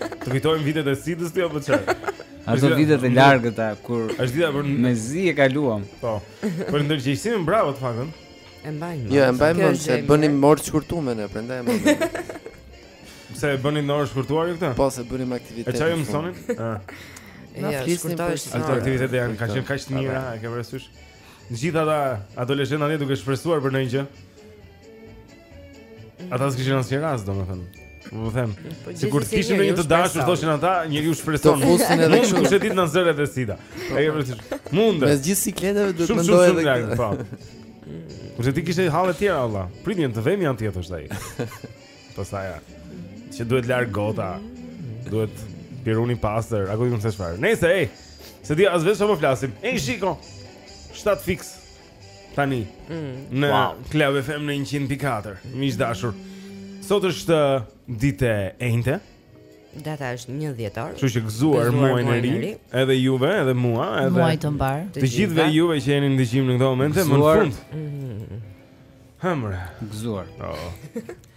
Të kujtojmë vitet e sidës ti apo çfarë? Ato vitet e largëta kur Është dita për me zi e kaluam. Po. Për ndërgjegjësimin bravo të paktën. E mbaj. Jo, e mbaj mend se bënim orë t'shkurtuar ne, prandaj e mbaj mend. Se bënim në orë shkurtuar ju këtë? Po, se bënim aktivitet. E çfarë mësonin? Ëh. Na flisni për ato aktivitete janë kanë qenë kaq të mira, e ke parasysh? Gjithë ata adoleshentë atje duke shpresuar për ndonjë gjë. Ata s'kishin asnjë rast, domethënë Po them, po sikur të kishim një të dashur, thoshin ata, njeriu shpreson Mund të kush e di na zë edhe sida E ke parasysh, mund Mes gjithë sikleteve duhet mendoj edhe këtë po. Kurse ti kishe halle të tjera, valla Prit një të dhemi janë tjetë, është ai. Pastaj ja Që duhet larë gota Duhet piruni pastër Apo di unë se çfarë Nejse, ej Se di as vetë ç'po flasim Ej, shiko Shtatë fiks Tani mm. në wow. Club FM në 100.4. Miq të dashur. Sot është uh, ditë e enjte. Data është 1 dhjetor. Kështu që gëzuar muajin e ri, edhe juve, edhe mua, edhe muaj të mbar. Të gjithëve juve që jeni në dëgjim në këto momente, më në fund. Mm. Hamra, gëzuar. Oh.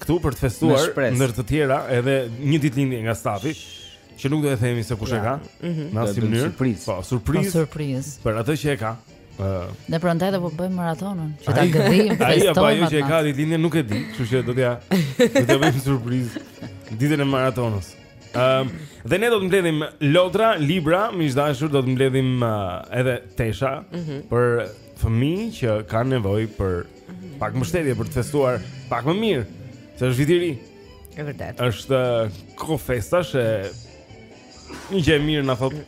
këtu për të festuar ndër të tjera edhe një ditëlindje nga stafi që nuk do e themi se kush e ka. Mhm. Në asnjë mënyrë. Po, surprizë. Po, surprizë. Për atë që e ka. Ëh. Uh, ne prandaj do po bëjmë maratonën, që ta gëzojmë festojmë. Ai apo ajo që e ka ditëlindjen nuk e di, kështu që do t'ia do t'ia bëjmë surprizë ditën e maratonës. Ëm, uh, dhe ne do të mbledhim lodra, libra, miq të dashur, do të mbledhim uh, edhe tesha mm -hmm. për fëmijë që kanë nevojë për pak mbështetje për të festuar pak më mirë, se është vit i ri. E vërtet. Është kohë festash një gjë e mirë na thotë.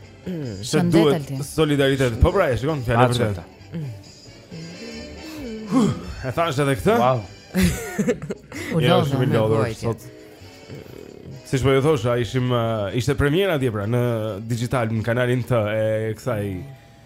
Se duhet solidaritet. Po pra, e shikon fjalën e vërtetë. E thashë edhe këtë? Wow. Unë jo, shumë i lodhur sot. Siç po ju thosha, ishim, uh, ishte premiera dje pra, në Digitalb, në kanalin T e kësaj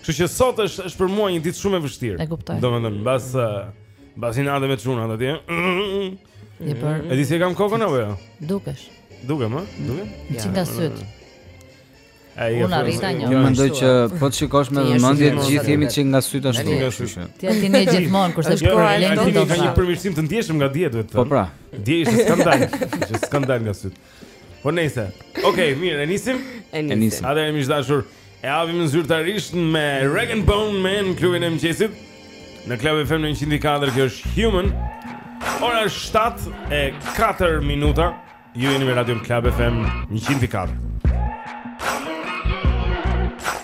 Kështu që sot është është për mua një ditë shumë e vështirë. E kuptoj. Domethënë, mbas mbasi ndenja me çunat atje. E për. E di s'e kam kokën apo jo? Dukesh. Dukem, ë? Dukem? Si nga sytë. Ai e arrita një. Unë mendoj që po të shikosh me vëmendje të gjithë jemi që nga sytë ashtu. Nga sytë. Ti aty ne gjithmonë kurse po e lëndon do të. Ka një përmirësim të ndjeshëm nga dje duhet të. Po pra. Dje ishte skandal. Ishte skandal nga sytë. Po nejse. Okej, okay, mirë, e nisim. E nisim. Atëherë miq të dashur. E hapim ne zyrtarisht me Rag and Bone Man klubin e mëngjesit. Në Club FM në 104 kjo është Human. Ora 7 e 4 minuta. Ju jeni me Radio Club FM 104.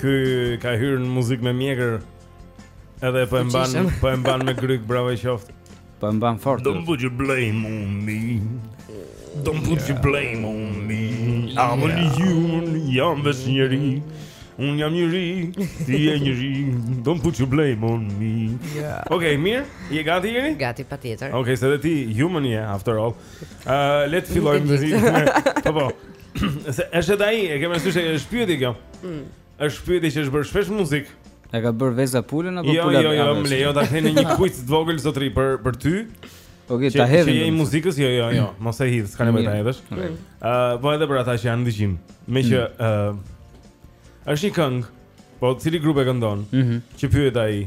Ky ka hyrë në muzikë me mjekër. Edhe po e mban, po e mban me grykë, bravo i qoftë. Po e mban fort. Don't put your blame on me. Don't put yeah. your blame on me. I'm yeah. only human, jam vetëm njeri. Unë jam njeri, ti je njeri. Don't put your blame on me. Yeah. Okej, okay, mirë. Je gati jeni? Gati patjetër. Okej, okay, se edhe ti human je after all. Uh, le të fillojmë me. Po po. Se është edhe ai, e ke parasysh se është pyetje kjo? Mm. Është pyetje që është bërë shpesh muzikë. E ka bërë veza pulën apo jo, pula? Jo, jo, jo, më lejo ta kthej në një quiz të vogël zotri për për ty. Okej, ta hedhim. Që je i muzikës, jo, jo, jo, mos e hidh, s'ka nevojë ta hedhësh. Ëh, mm. uh, po edhe për ata që na ndjekin, meqë mm. ëh mm. uh, është një këngë, po cili grup e këndon? Mm -hmm. Që pyet ai.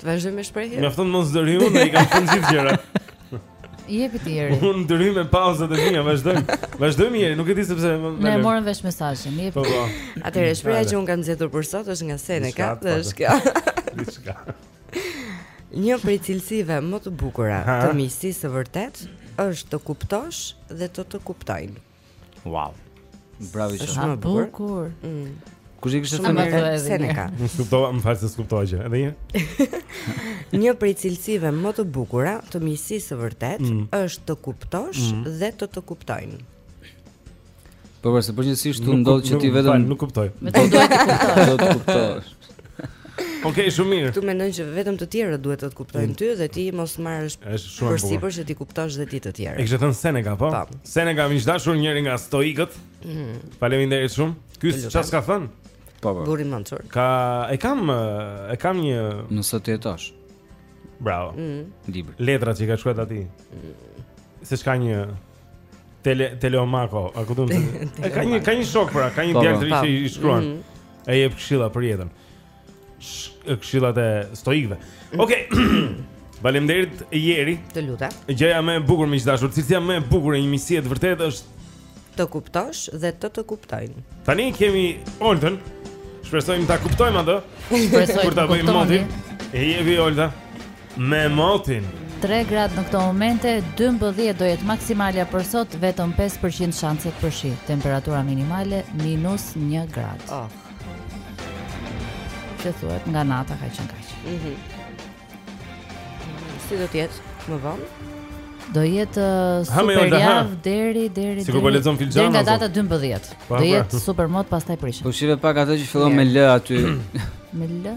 Të vazhdoj me shprehje. Në fund mos dërdëllit, ne i kam thënë gjithë gjërat. Jepi ti Jeri. Unë dërim me pauzat e mia, vazhdojmë. Vazhdojmë Jeri, nuk e di sepse më Ne morëm vesh mesazhin, jepi. Po, po. Atëherë shprehja që unë kam zgjedhur për sot është nga Seneka, dhe është kjo. Diçka. Një prej cilësive më të bukura të miqësisë së vërtetë është të kuptosh dhe të të kuptojnë. Wow. Bravo, është shumë e bukur. Mm. Kush e kishte thënë edhe Seneka? Nuk kuptova, më fal se s'kuptova gjë. Edhe një. Një prej cilësive më të bukura të miqësisë së vërtetë mm. është të kuptosh mm. dhe të të kuptojnë. Po pra, se po gjithsesi tu ndodh që ti vetëm nuk kuptoj. Vetëm duhet të kuptosh. Okej, okay, shumë mirë. Ti mendon që vetëm të tjerët duhet të të kuptojnë ty dhe ti mos marrësh përsipër që t'i kuptosh dhe ti të tjerët. E kishte thënë Seneka, po? po. Seneka miq të dashur njëri nga stoikët. Mm. Faleminderit shumë. Ky çfarë ka thënë? Po, po. Guri Mansur. Ka e kam e kam një Në sot të jetosh. Bravo. Mm. Libër. Letrat që ka shkruar aty. Mm. Seç ka një Tele Telemako, a ku do të thotë? Ka një ka një shok pra, ka një po, djalë po. që i shkruan. Mm -hmm. E jep këshilla për jetën. Këshillat e stoikëve. Mm. Okej. Okay. Faleminderit Jeri. Të lutem. Gjëja më e bukur miq të dashur, cilësia më e bukur e një miqësie të vërtetë është të kuptosh dhe të të kuptojnë. Tani kemi Oltën. Shpresojmë ta kuptojmë atë. Shpresojmë. Kur ta bëjë motin. E jepi Olta. me motin. Tre gradë në këto momente, 12 do jetë maksimalja për sot, vetëm 5% shanset për shi. Temperatura minimale minus 1 gradë. Oh. Që thuhet nga nata ka qenë kaq. Mhm. Mm si do të jetë më vonë? Do jetë uh, super javë deri deri deri. Sikur po lexon filxhan. Nga data 12. Po, do po. jetë super mot pastaj prishet. Po shihe pak atë që fillon me L aty. Me L.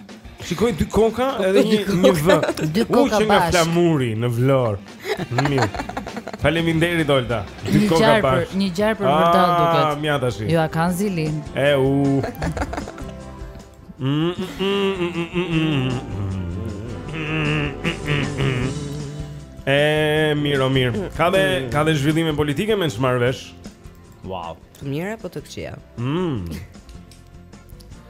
Shikoj dy koka edhe një një vë. Dy koka bashkë. U ngrit flamuri në Vlorë. Mirë. Faleminderit Olta. Dy koka bashkë. Një gjarpër vërtet ah, duket. Ah, mjaft tash. Jua kanë zilinë. E u. E mirë, mirë. Ka dhe ka dhe zhvillime politike me ç'marr vesh. Wow. Të mira apo të këqija? Mm.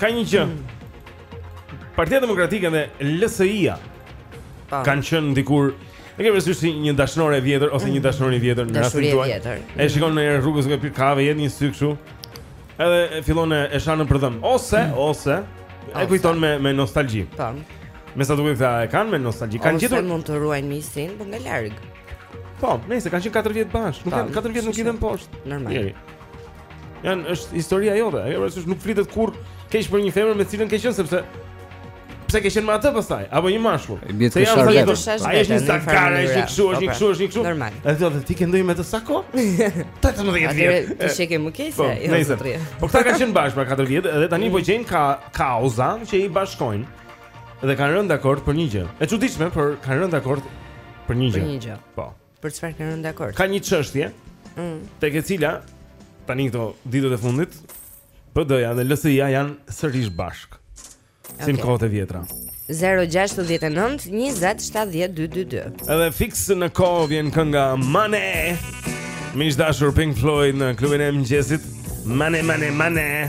Ka një gjë. Partia Demokratike dhe LSI-ja kanë qenë dikur E ke parasysh si një dashnore e vjetër ose një mm. dashnor i vjetër në rastin tuaj? E shikon në rrugë që pi kafe, i hedh një sy kështu. Edhe fillon e shan nëpër dhëmbë. Ose, mm. ose e kujton me me nostalgji. Po. Me sa duket e kanë me nostalgji. Kan gjetur. Ose mund të ruajnë misin, por nga larg. Po, nejse, kanë qenë 4 vjet bashkë, nuk kanë 4 vjet nuk hidhen poshtë. Normal. Janë, është historia jote. Ajo është nuk flitet kurrë keq për një femër me cilën ke qenë sepse pse ke qenë me atë pastaj apo një mashkull. Se janë sa do. Ai është një sakar, ai është një kshu, është një kshu, është një kshu. Normal. Ai thotë ti ke ndenjur me të sa kohë? 18 vjet. Atëherë ti je më keq se po, jo të Po këta kanë qenë bashkë për 4 vjet dhe tani po gjejnë ka kauza që i bashkojnë. Dhe kanë rënë dakord për një gjë. E çuditshme, por kanë rënë dakord për një gjë. Për një gjë. Po. Për çfarë kanë rënë dakord? Ka një çështje. Mm. Tek e cila tani këto ditët e fundit PD-ja dhe LSI-ja janë sërish bashkë. Okay. Si në kohët e vjetra. 069 20 70 222. Edhe fiks në kohë vjen kënga Money. Miq të dashur Pink Floyd në klubin e mëngjesit. Money, money, money.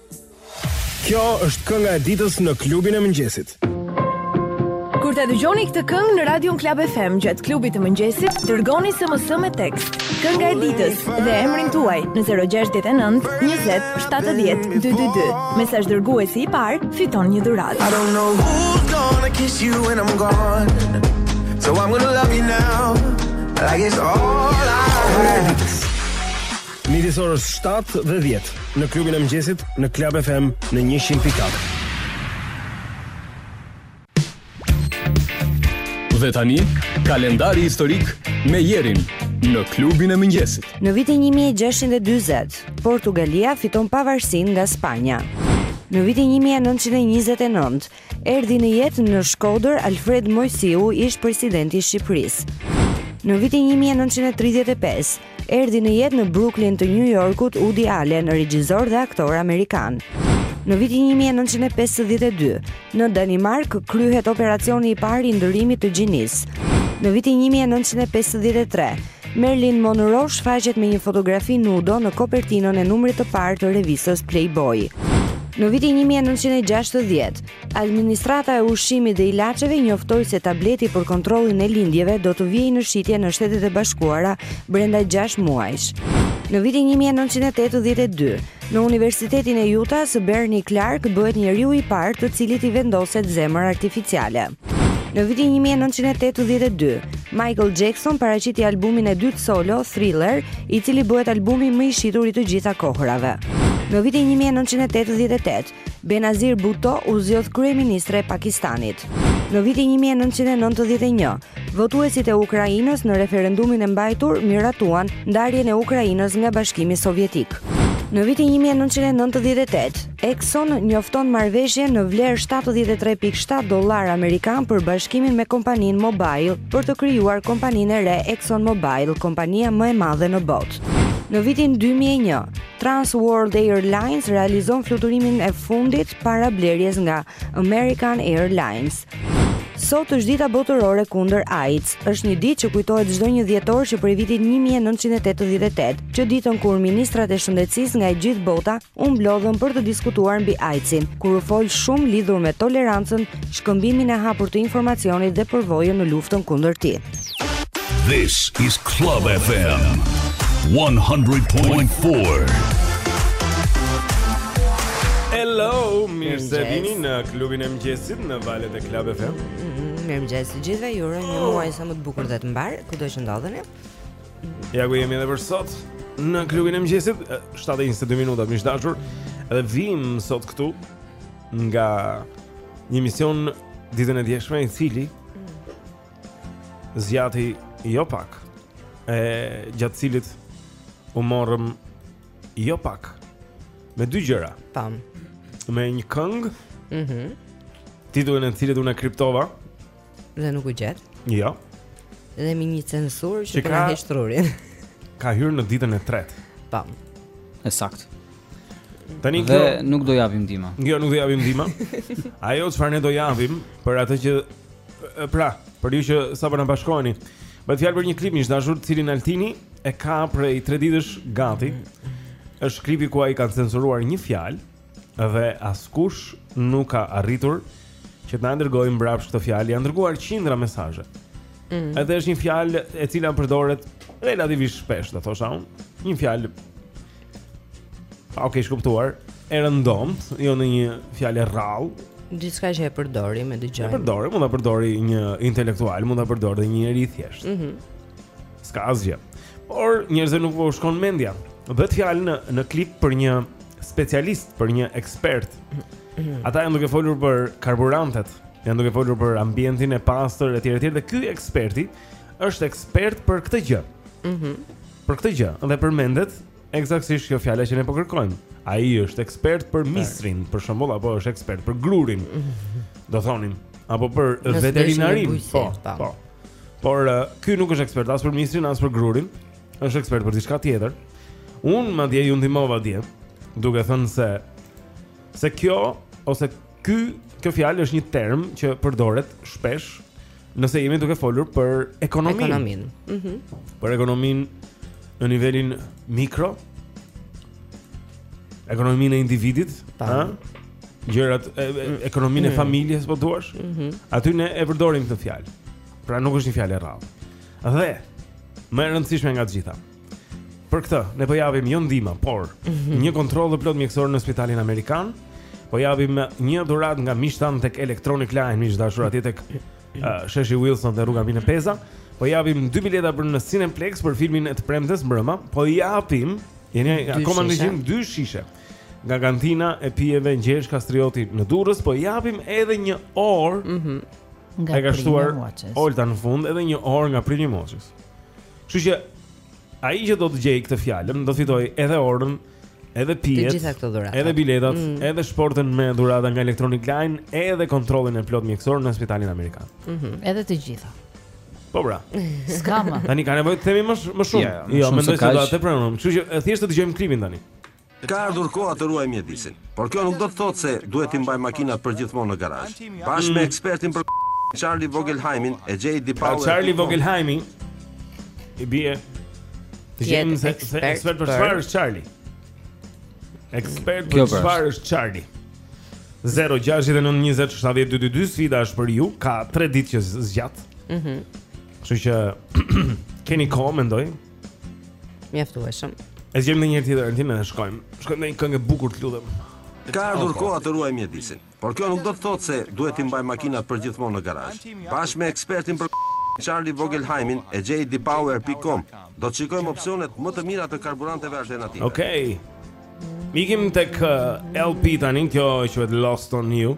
Kjo është kënga e ditës në klubin e mëngjesit. Kur ta dëgjoni këtë këngë në Radio Club FM gjatë klubit të mëngjesit, dërgoni SMS me tekst. Kënga e ditës dhe emrin tuaj në 069 20 70 222. Mesazhdërguesi i parë fiton një dhuratë. I don't know who's gonna kiss you when I'm gone So I'm gonna love you now Like it's all I have Midis orës 7 dhe 10 në klubin e mëngjesit në Club FM në 100.4. Dhe tani, kalendari historik me Jerin në klubin e mëngjesit. Në vitin 1640, Portugalia fiton pavarësinë nga Spanja. Në vitin 1929, erdhi në jetë në Shkodër Alfred Moisiu, ish-presidenti i Shqipërisë. Në vitin 1935, Erdhi në jetë në Brooklyn të New Yorkut Woody Allen, regjizor dhe aktor amerikan. Në vitin 1952, në Danimarkë kryhet operacioni i parë i ndërrimit të gjinisë. Në vitin 1953, Marilyn Monroe shfaqet me një fotografi nudo në kopertinën e numrit të parë të revistës Playboy. Në vitin 1960, Administrata e Ushqimit dhe Ilaçeve njoftoi se tableti për kontrollin e lindjeve do të vihet në shitje në Shtetet e Bashkuara brenda 6 muajsh. Në vitin 1982, në Universitetin e Utah-s, Barney Clark bëhet njeriu i parë të cilit i vendoset zemër artificiale. Në vitin 1982, Michael Jackson paraqiti albumin e dytë solo, Thriller, i cili bëhet albumi më i shitur i të gjitha kohërave. Në vitin 1988, Benazir Bhutto u zgjodh kryeministre e Pakistanit. Në vitin një mijë e nëntëqind e nëntëdhjetë e një, votuesit e Ukrainës në referendumin e mbajtur miratuan ndarjen e Ukrainës nga Bashkimi Sovjetik. Në vitin një mijë e nëntëqind e nëntëdhjetë e tetë, Exxon njofton marrëveshje në vlerë shtatëdhjetë e tre pikë shtatë dollarë amerikanë për bashkimin me kompaninë Mobil për të krijuar kompaninë e re Exxon Mobil, kompania më e madhe në botë. Në vitin dy mijë e një, Trans World Airlines realizon fluturimin e fundit para blerjes nga American Airlines. Sot është dita botërore kundër AIDS. Është një ditë që kujtohet çdo një dhjetor që prej vitit 1988, që ditën kur ministrat e shëndetësisë nga e gjithë bota u mblodhën për të diskutuar mbi AIDS-in, kur u fol shumë lidhur me tolerancën, shkëmbimin e hapur të informacionit dhe përvojën në luftën kundër tij. This is Club FM 100.4. Hello, mirë se Mirëmëngjes. vini në klubin e mëngjesit në valët e Club FM. Mirëmëngjes të gjithëve, ju uroj një muaj sa më të bukur dhe të mbarë, kudo që ndodheni. Ja ku jemi edhe për sot në klubin e mëngjesit, e, 7:22 minuta miq të dashur. Edhe vijmë sot këtu nga një emision ditën e djeshme i cili zgjati jo pak e gjatë të cilit u morëm jo pak me dy gjëra. Tam. Me një këngë. Mhm. Mm titullin e të cilit unë kriptova dhe nuk u gjet. Jo. Dhe me një censurë që, që ka hëngër trurin. ka hyrë në ditën e tretë. Tam. E saktë. Tani dhe kjo, nuk do japim ndihmë. Jo, nuk do japim ndihmë. Ajo çfarë ne do japim për atë që pra, për ju që sapo na bashkoheni. Bëhet fjalë për një klip miq të dashur, të cilin Altini e ka prej 3 ditësh gati. Është klipi ku ai ka censuruar një fjalë dhe askush nuk ka arritur që të na dërgojë mbrapsht këtë fjalë. Janë dërguar qindra mesazhe. Mm. Edhe është një fjalë e cila përdoret relativisht shpesh, do thosha unë. Një fjalë Okej, okay, u kuptua. E rëndomtë, jo në një fjalë e rrallë. Gjithçka që e përdori me dëgjoj. E përdori, mund ta përdori një intelektual, mund ta përdori dhe një njeri i thjeshtë. Mhm. Mm S'ka asgjë. Por njerëzve nuk po u shkon mendja. Bëhet fjalë në në klip për një specialist, për një ekspert. Mhm. Ata janë duke folur për karburantet, janë duke folur për ambientin e pastër etj etj dhe ky eksperti është ekspert për këtë gjë. Mhm. Mm për këtë gjë dhe përmendet ekzaktësisht kjo fjala që ne po kërkojmë. Ai është ekspert për misrin, për shembull, apo është ekspert për grurin. Do thonim, apo për veterinarin. Po, po. po. Por uh, ky nuk është ekspert as për misrin, as për grurin. Është ekspert për diçka tjetër. Unë madje ju ndihmova dje, duke thënë se se kjo ose ky kjo fjalë është një term që përdoret shpesh Nëse jemi duke folur për ekonominë. Ekonominë. Mhm. Mm për ekonominë në nivelin mikro. Ekonominë e individit, ha? Gjërat e, e, mm. ekonominë e mm. familjes po të duash? Mhm. Mm Aty ne e përdorim këtë fjalë. Pra nuk është një fjalë e rrallë. Dhe më e rëndësishme nga të gjitha, Për këtë, ne po japim jo ndihma, por mm -hmm. një kontroll të plotë mjekësor në spitalin Amerikan, po japim një dhuratë nga miqtë tanë tek Electronic Line, miq të dashur atje tek uh, sheshi Wilson dhe rruga Mine Peza, po japim dy bileta për në Cineplex për filmin e të premtes mbrëma, po japim, jeni akoma në dëgjim dy shishe, nga kantina e pijeve Gjergj Kastrioti në Durrës, po japim edhe një orë, mm -hmm. na e ka shtuar Olta në fund edhe një orë nga primi moqës. Kështu që ai që do të gjejë këtë fjalën do të fitojë edhe orën, edhe pijet, edhe biletat, mm. edhe shportën me dhurata nga Electronic Line, edhe kontrollin e plotë mjekësor në spitalin amerikan. Mhm. Mm edhe të gjitha. Po pra. S'ka. Tani ka nevojë të themi më më shumë. Yeah, jo, më shumë se kaq. Kështu që thjesht të dëgjojmë klipin tani. Ka ardhur koha të ruaj mjedisin, por kjo nuk do të thotë se duhet t'i mbaj makinat përgjithmonë në garazh. Bashkë me mm. ekspertin për Charlie Vogelheimin e gjej di pa pra, Charlie Vogelheimi i bie të gjeni se ekspert për çfarë është Charlie? Ekspert për çfarë është Charlie? 0692070222 sfida është për ju, ka 3 ditë që zgjat. Mhm. Mm Kështu që keni kohë mendoj. Mjaftueshëm. E zgjedhim një tjetër tani e shkojmë. Shkojmë në një këngë të bukur të lutem. Ka ardhur koha të ruaj mjedisin. Por kjo nuk do të thotë se duhet t'i mbaj makinat përgjithmonë në garazh. Bashkë me ekspertin për Charlie Vogelheimin e jdpower.com. Do të shikojmë opsionet më të mira të karburanteve alternative. Okej. Okay. Ikim tek uh, LP tani, kjo quhet Lost on You.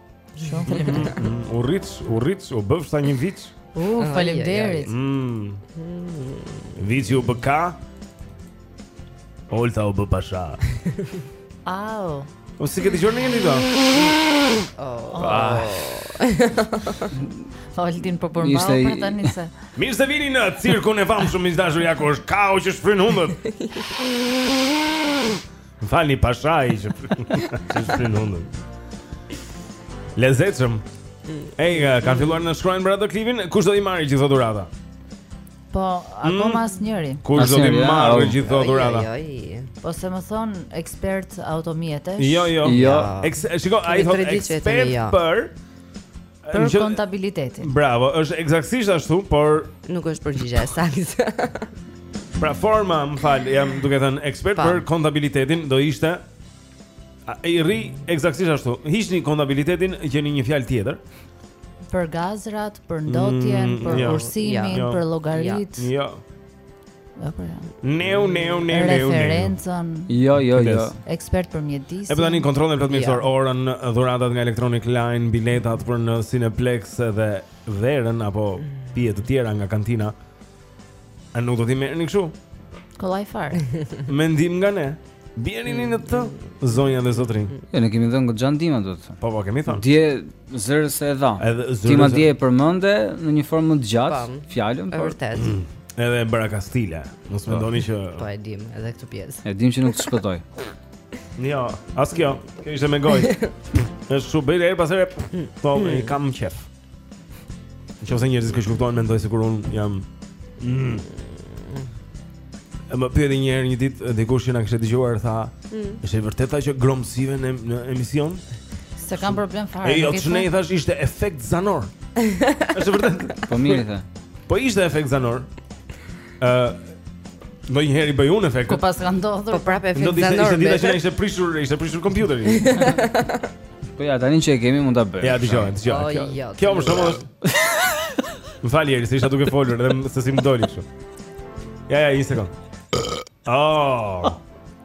U rrit, u rrit, u bë sa një vit. U faleminderit. Mm. Vici u bëka. Olti u bë pasha. Au. O si këtë gjërë në një një Oh. Ah. Oltin po e mbaj për ta nise. Mirë se vini në cirkun e famshëm miq të dashur ja ku është kau që shfryn hundët. Më falni pashai që shfryn hundën. Lezetshëm. Ej, eh, kanë filluar na shkruajnë për atë klipin, kush do t'i marrë gjithë ato dhurata? Po, akoma mm. asnjëri. Kush do t'i marrë gjithë ato dhurata? Jo, jo, jo. Po s'e, më thonë ekspert automjetesh? Jo, jo. Jo. Shiko, ai thotë ekspert jo. për Për Gjë... kontabilitetin. Bravo, është ekzaktësisht ashtu, por nuk është përgjigja e saktë. pra forma, më fal, jam duke thënë ekspert pa. Po. për kontabilitetin, do ishte i rri ekzaktësisht ashtu. Hiqni kontabilitetin, gjeni një fjalë tjetër. Për gazrat, për ndotjen, mm, për jo, kursimin, jo, për llogaritë. Jo. jo. Apo jo. Neu neu neu neu. Referencën. Jo, jo, jo. Ekspert për mjedisin. E po tani kontrollin e plotë mjekësor, jo. orën, dhuratat nga Electronic Line, biletat për në Cineplex edhe verën apo pije të tjera nga kantina. A nuk do t'i merrni kështu? Kollaj fare. Mendim nga ne. Bjerini në të zonja dhe zotërinj. Mm. Jo, ne kemi dhënë goxha ndihma do të thotë. Po po, kemi dhënë. Dje Xerxes e dha. Edhe Xerxes. Ti madje e përmende në një formë më të gjatë po, fjalën, por vërtet. Mm. Edhe e bëra kastile. Mos po. mendoni që Po e dim, edhe këtë pjesë. E dim që nuk të shpëtoi. Jo, as kjo. Kjo ishte me gojë. Është shumë bërë herë pas herë. Po, mm. kam qejf. Në qoftë se njerëzit kështu kuptojnë, mendoj se kur unë jam... Mm. E më pyeti njëherë një ditë dikush që na kishte dëgjuar, tha, mm. është e vërtetë tha që gromësive në, në emision? S'e kam problem fare. E jo, ç'ne i thashë ishte efekt zanor. është e vërtetë. Po mirë, tha. Po ishte efekt zanor. ë Ndonjëherë i bëj unë efektet. Po, po, ka ndodhur. Po prapë efekt zanor. Do të ishte dita që ishte prishur, ishte prishur kompjuteri. Po ja, tani që e kemi mund ta bëj. Ja, dëgjoje, dëgjoje. Jo, kjo më shumë është. Më fal, se isha duke folur dhe seç më doli kështu. Ja, ja, një sekond. Oh.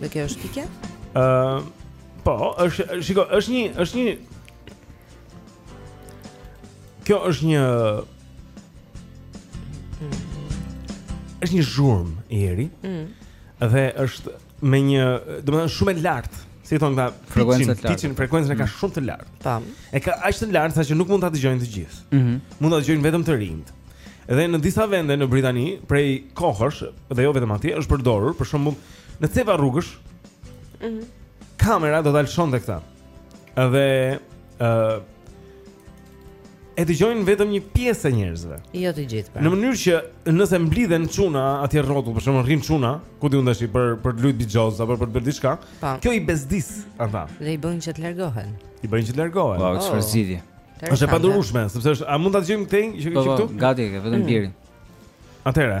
Dhe kjo është pick? Ë, po, është, shiko, është një, është një Kjo është një është një zhurmëri. Mm. Dhe është me një, domethënë shumë e lartë. Si thonë këta frekuencën, pitchin frekuencën e ka mm. shumë të lartë. Tam. E ka aq të lartë sa që nuk mund ta dëgjojnë të gjithë. Mm -hmm. Mund ta dëgjojnë vetëm të rinjtë. Dhe në disa vende në Britani, prej kohësh dhe jo vetëm atje, është përdorur për shembull Në cepa rrugësh. Ëh. Mm kamera do ta lëshonte këtë. Edhe ëh uh, e dëgjojnë vetëm një pjesë e njerëzve. Jo të gjithë. Pra. Në mënyrë që nëse mblidhen çuna atje rrotull, për shembull rrin çuna, ku di unë tashi për për të luajtur bixhoz apo për të bërë diçka, po. kjo i bezdis ata. Dhe i bën që të largohen. I bën që të largohen. Po, çfarë oh. zgjidhje? Është e padurueshme, sepse është a mund ta dëgjojmë këtë që ke po, po, këtu? Gati, vetëm mm. bjeri. Atëra.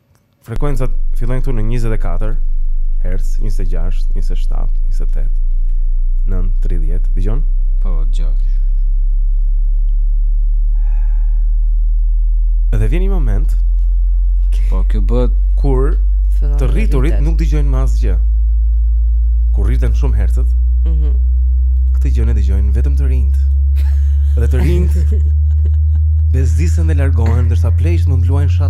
Frekuencat fillojnë këtu në 24 Hz, 26, 27, 28, 9, 30. Dëgjon? Po, dëgjoj. Dhe vjen një moment Po, kjo bëhet kur të rriturit nuk dëgjojnë më asgjë. Kur rriten shumë hercet, mm -hmm. këtë gjënë e dëgjojnë vetëm të rinjt. Dhe të rinjt bezdisen dhe largohen ndërsa pleqt mund luajnë shah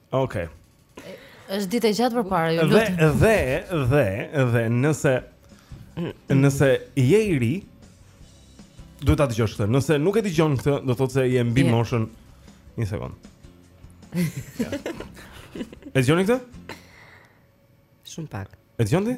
Okej. Është ditë e gjatë përpara, ju lutem. Dhe dhe dhe dhe nëse nëse je i ri, duhet ta dëgjosh këtë. Nëse nuk e dëgjon këtë, do të thotë se je mbi moshën. Një sekond. E dëgjoni këtë? Shumë pak. E dëgjoni?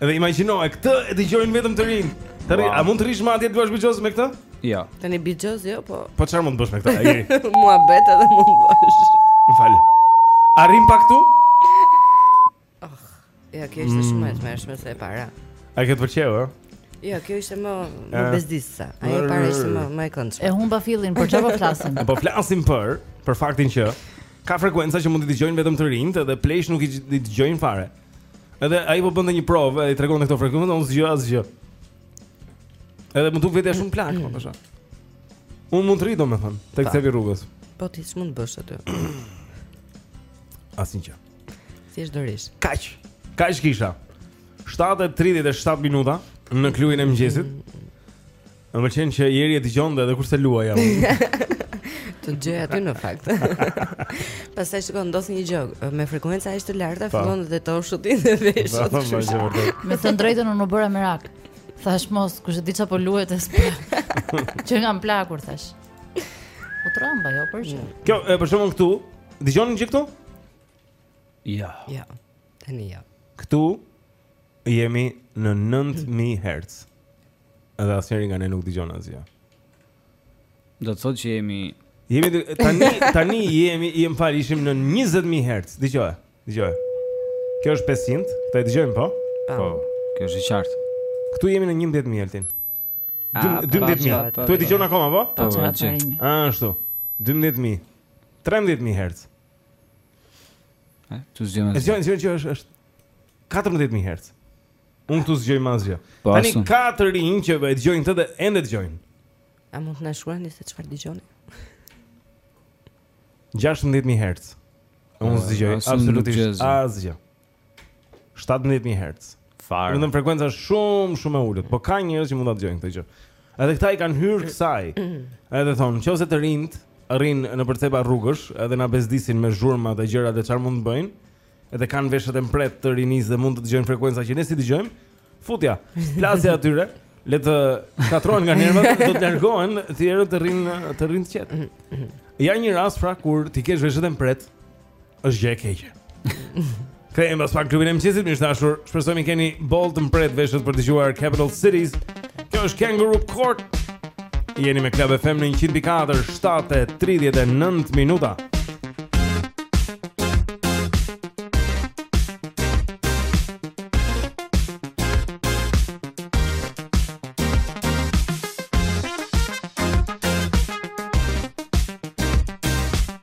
Dhe imagjino, e këtë e dëgjojnë vetëm të rinj. Të rinj, a mund të rrish më atje të bësh bixhoz me këtë? Jo. Tani bixhoz jo, po. Po çfarë mund të bësh me këtë? Ai. Muhabet edhe mund të bësh. M'fal. A rrimë pak këtu? Oh, ja kjo ishte mm. shumë më e tmerrshme se e para. A kjo të pëlqeu, ë? Jo, kjo ishte më më bezdisëse. Ajo e para ishte më më e këndshme. E humba fillin, për çfarë po flasim? Po flasim për për faktin që ka frekuenca që mund t'i dëgjojnë vetëm të rinjtë dhe pleqtë nuk i dëgjojnë fare. Edhe ai po bënte një provë, e i tregonte këto frekuenca, unë s'dëgjoja asgjë. Edhe më duk vetja shumë plak, po thashë. Unë mund të rri domethën, tek cepi rrugës. Po ti s'mund të bësh aty. Asnjë gjë. Thjesht do rrish. Kaq? Kaq kisha. 7:37 minuta në klubin e mëngjesit. Më pëlqen që ieri e dëgjonte edhe kurse luaj apo. Të gjej aty në fakt. Pastaj shikon ndos një gjë, me frekuenca aq të larta po. fillon dhe të oshutin dhe veshët. Po, po, me të drejtën unë u bëra merak. Thash mos, kush e di çapo luhet as. Që ngam plakur thash. Po u tremba jo për gjë. Mm. Kjo e për shembull këtu, dëgjoni gjë këtu? Ja. Ja. Tani ja. Këtu Jemi në 9000 Hz. Edhe asnjëri nga ne nuk dëgjon asgjë. Do të thotë që jemi Jemi të, tani tani jemi i më fal ishim në 20000 Hz. Dëgjoj. Dëgjoj. Kjo është 500, këtë e dëgjojmë po? Po, kjo është e qartë. Këtu jemi në 11000 Altin. 12000. Këtu e dëgjon akoma po? Po, po. Ashtu. 12000. 13000 Hz. Ë, këtu s'dëgjon. E s'dëgjon, s'dëgjon që është është 14000 Hz. Unë këtu s'dëgjoj më asgjë. Po, Tani as unë. ka të rinj që e dëgjojnë këtë dhe ende dëgjojnë. A mund të na shkruani se çfarë dëgjoni? 16000 Hz. Unë s'dëgjoj absolutisht asgjë. 17000 Hz. Fare. Një frekuencë shumë shumë e ulët, po ka njerëz që mund ta dëgjojnë këtë gjë. Edhe këta i kanë hyrë kësaj. Edhe thonë, nëse të rinjtë rrinë nëpër cepa rrugësh, edhe na bezdisin me zhurma dhe gjëra dhe çfarë mund të bëjnë, edhe kanë veshët e mprehtë të rinisë dhe mund të dëgjojnë frekuenca që ne s'i dëgjojmë, futja, plasja atyre, le të katrohen nga nervat, do të largohen, të tjerët të rrinë të rrinë të qetë. Ja një rast pra kur t'i kesh veshët e mprehtë, është gjë e keqe. Kthehemi pas pak në klubin e mëngjesit, miq të dashur. Shpresojmë t'i keni boll të mprehtë veshët për të dëgjuar Capital Cities. Kjo është Kangaroo Court. Jeni me Club FM në 100.4, 7:39 minuta.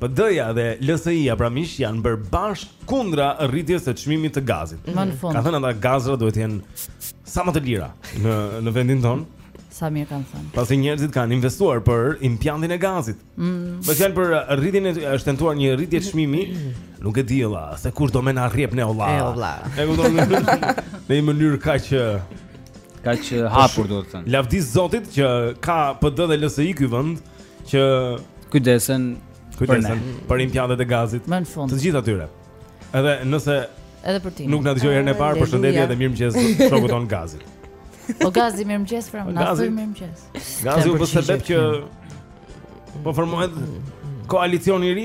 PD-ja dhe LSI-ja pra miq janë bërë bashkë kundra rritjes së çmimit të gazit. Më në fund. Kanë thënë ata gazrat duhet të jenë sa më të lira në në vendin tonë. Sa mirë kanë thënë. Pasi njerëzit kanë investuar për impiantin e gazit. Mm. Për fjalë për rritjen e është tentuar një rritje çmimi, nuk e di lla se kush do me na rrjep ne o lla. E o lla. E kupton? Në një mënyrë kaq kaq hapur domethënë. Lavdi Zotit që ka PD dhe LSI ky vend që kujdesen për ne, për impiantet e gazit. Më në fund. Të gjithë atyre. Edhe nëse Edhe për ti. Nuk na dëgjoi herën e parë, përshëndetje dhe mirëmëngjes shokut tonë Gazit. O Gazi, mirëmëngjes pra, na thoj mirëmëngjes. Gazi u bë sebep që po formohet koalicioni i ri.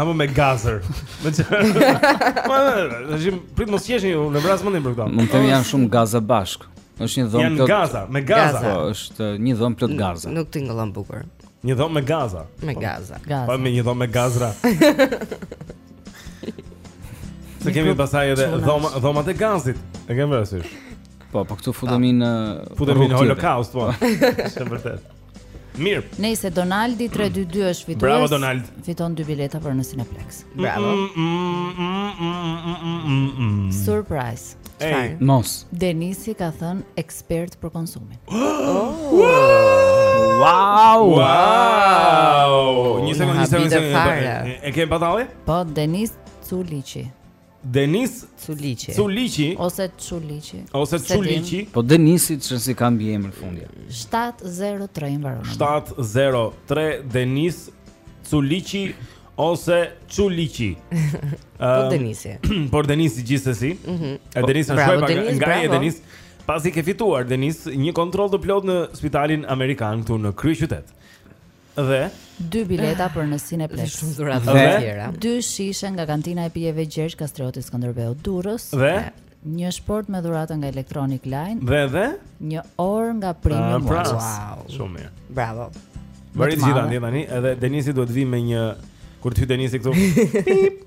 Apo me gazer. Me çfarë? Po, dashim, prit mos qeshni ju, ne vrasim mendim për këto. Mund të janë shumë gaza bashk. Është një dhomë plot. Janë gaza, me gaza. Po, është një dhomë plot gaza. Nuk tingëllon bukur. Një dhomë me gaza. Me po. gaza. Po me një dhomë me gazra. Se kemi pastaj edhe dhoma, dhomat e gazit. E kemi tërësisht. Po, po këtu futemi në... Futemi në holokaust, po. Është vërtet. Mirë. Nëse Donaldi 322 është fitues. Bravo Donald. Fiton dy bileta për në Cineplex. Bravo. Surprise. Ej, mos. Denisi ka thënë ekspert për konsumin. Wow! Wow! Një sekondë, një sekondë. E ke batalli? Po, Denis Culiçi. Denis Culiqi. Culiqi ose Çuliqi. Ose Çuliqi. Po Denisi ç'rëndësi ka mbiemri fundja. 703 i mbaron. 703 Denis Culiqi ose Çuliqi. Po Denisi. Por Denisi gjithsesi. Mhm. E Denisi është po, pak nga e Denis. Pasi ke fituar Denis një kontroll të plotë në spitalin amerikan këtu në kryeqytet. Dhe dy bileta për në Cineplex. Dhe shumë dhurata të tjera. Dy shishe nga kantina e pijeve Gjergj Kastrioti Skënderbeu Durrës. Dhe një shportë me dhurata nga Electronic Line. Dhe dhe një orë nga Premium ah, Watches. Wow, shumë mirë. Bravo. Bëri gjithë tani edhe Denisi duhet të vijë me një kur të hyj Denisi këtu.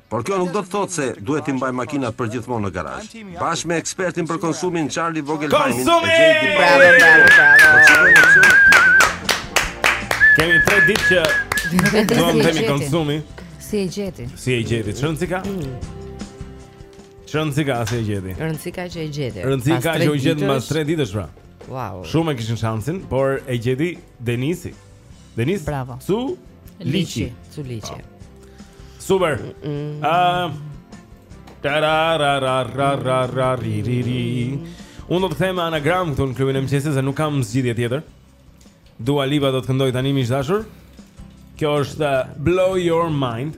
Por kjo nuk do të thotë se duhet t'i mbajmë makinat përgjithmonë në garazh. Bashkë me ekspertin për konsumin Charlie Vogelheimin, e gjej di bravo, bravo, bravo. Kemi tre ditë që do të themi konsumi. Si e gjeti? Si e gjeti? Ç'rëndësi ka? Ç'rëndësi ka si e gjeti? Rëndësi ka që e gjeti. Rëndësi ka që u gjet mbas 3 ditësh pra. Wow. Shumë e kishin shansin, por e gjeti Denisi. Denis Bravo. Culiçi. Culiçi. Super. Ëm ah. Unë do të them anagram këtu në klubin e mëngjesit se nuk kam zgjidhje tjetër. Dua Lipa do të këndojë tani miq të dashur. Kjo është uh, Blow Your Mind.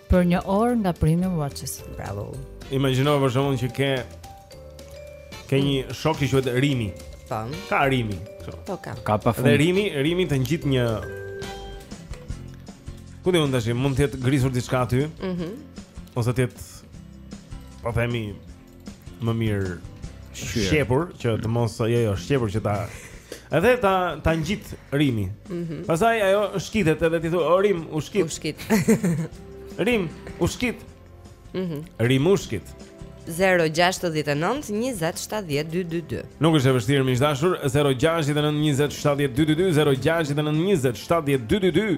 Për një orë nga Premium Watches. Bravo. Imagjino për shembull që ke ke një shok që quhet Rimi. Tan. Po. Ka Rimi. Po ka. Ka pa fund. Dhe Rimi, Rimi të ngjit një ku di unë tashi mund të jetë grisur diçka aty? Mhm. Mm Ose të jetë, po themi, më mirë shqepur që të mos jo jo shqepur që ta edhe ta ta ngjit rimi. Mm -hmm. Pastaj ajo shkitet edhe ti thua o rim u shkit. U shkit. rim u shkit. Mhm. Mm rim u shkit. 0692070222. Nuk është e vështirë miq të dashur 0692070222 0692070222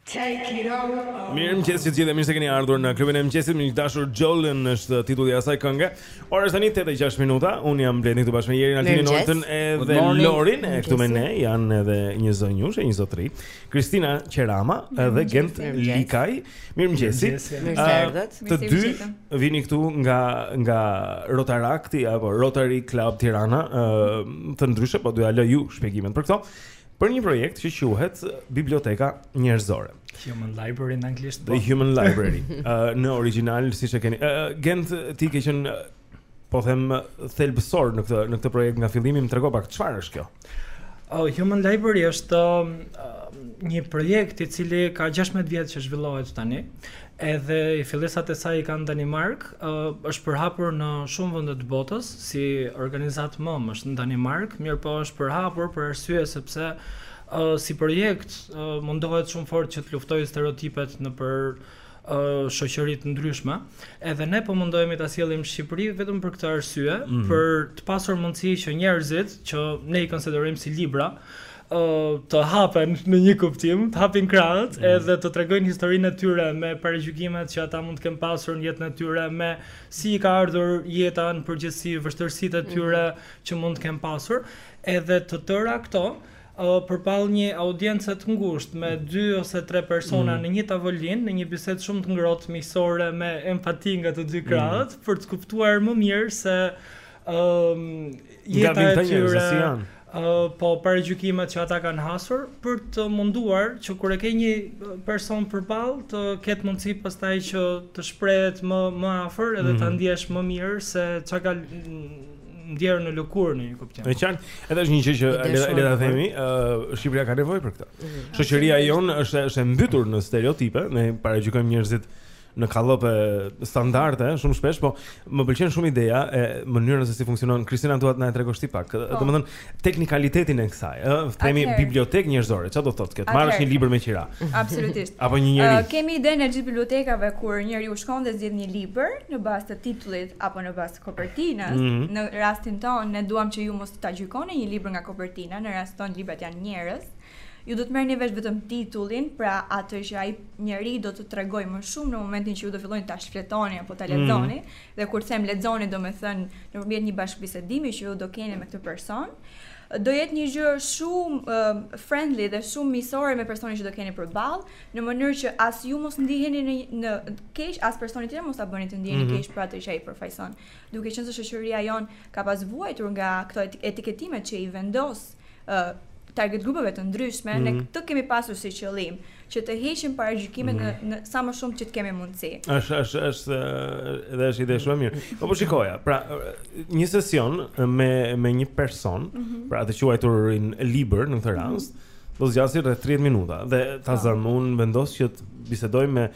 Take it all on. Mirëmëngjes të gjithëve, mirë se keni ardhur në klubin e mëngjesit. E dashur Jolene është titulli i asaj kënge Ora është tani 8 e 6 minuta. Unë jam Blendi këtu bashkë me Jerin, Altinin, Norton edhe Lorin E këtu me ne janë edhe një zonjushë e një zotëri Kristina Qerama edhe Gent Likaj Mirëmëngjesi. Të dy vini këtu nga, nga Rotarakti apo Rotary Club Tirana Të ndryshe, po do t'jua lë ju shpjegimet për këto për një projekt që quhet Biblioteka Njerëzore. Human Library në anglisht. E po. Human Library. uh, në origjinal siç e keni. Uh, Gent ti ke qenë po them thelbësor në këtë në këtë projekt nga fillimi, më trego pak çfarë është kjo? Oh, Human Library është uh, një projekt i cili ka 16 vjet që zhvillohet tani. Edhe fillesat e saj i ka në Danimarkë, është përhapur në shumë vende të botës si organizatë mëmë është në Danimarkë, mirëpo është përhapur për arsye sepse uh, si projekt uh, mundohet shumë fort që të luftojë stereotipet nëpër uh, shoqëri të ndryshme. Edhe ne po mundohemi ta sjellim Shqipëri vetëm për këtë arsye, mm -hmm. për të pasur mundësi që njerëzit që ne i konsiderojmë si libra, uh, të hapen në një kuptim, të hapin krahët mm. edhe të tregojnë historinë e tyre me paragjykimet që ata mund të kenë pasur në jetën e tyre, me si u ka ardhur jeta në përgjithësi, vështirësitë e tyre mm. që mund të kenë pasur, edhe të tëra këto përballë një audience të ngushtë me dy ose tre persona mm. në një tavolinë, në një bisedë shumë të ngrohtë miqësore me empati nga të dy mm. krahët mm. për të kuptuar më mirë se ëm um, jeta e tyre si Po paragjykimet që ata kanë hasur për t'u munduar që kur e ke një person përballë të ketë mundësi pastaj që të shprehet më më afër edhe mm -hmm. ta mhm. ndjesh më mirë se ça ka ndjerë në lëkurë në një kuptim. E qartë, edhe është një gjë që le ta themi, ë uh, Shqipëria ka nevojë për këtë. Mm. Shoqëria jonë është është e mbytur në stereotipe, ne paragjykojmë njerëzit në kallëpe standarde, shumë shpesh, po më pëlqen shumë ideja e mënyrës se si funksionon. Kristina dua të na e tregosh ti pak. Po. Domethënë teknikalitetin e kësaj, ë, themi bibliotekë njerëzore, çfarë do të thotë që të marrësh një libër me qira. Absolutisht. Apo një njerëz. Uh, kemi idenë e gjithë bibliotekave kur njeriu shkon dhe zgjedh një libër në bazë të titullit apo në bazë të kopertinës. Mm -hmm. Në rastin tonë ne duam që ju mos ta gjykoni një libër nga kopertina, në rastin tonë librat janë njerëz. Ju do të merrni vesh vetëm titullin, pra atë që ai njeri do të tregojë më shumë në momentin që ju do filloni ta shfletoni apo ta mhm. lexoni, mm -hmm. dhe kur them lexoni domethënë nëpërmjet një bashkëbisedimi që ju do keni me këtë person, do jetë një gjë shumë uh, friendly dhe shumë miqësore me personin që do keni përballë, në mënyrë që as ju mos ndiheni në në keq, as personi tjetër mos ta bëni të ndiheni mm -hmm. keq për atë që ai përfaqëson. Duke qenë se shoqëria jonë ka pas vuajtur nga këto etiketimet që i vendos uh, target grupeve të ndryshme, mm -hmm. ne mhm. këtë kemi pasur si qëllim, që të heqim paragjykimet mm -hmm. në, në sa më shumë që të kemi mundësi. Është është është edhe është ide shumë mirë. Po po shikoja, pra një sesion me me një person, mm -hmm. pra të quajtur një libër në këtë rast, mm -hmm. do zgjasë rreth 30 minuta dhe ta po. zëmë unë vendos që të bisedoj me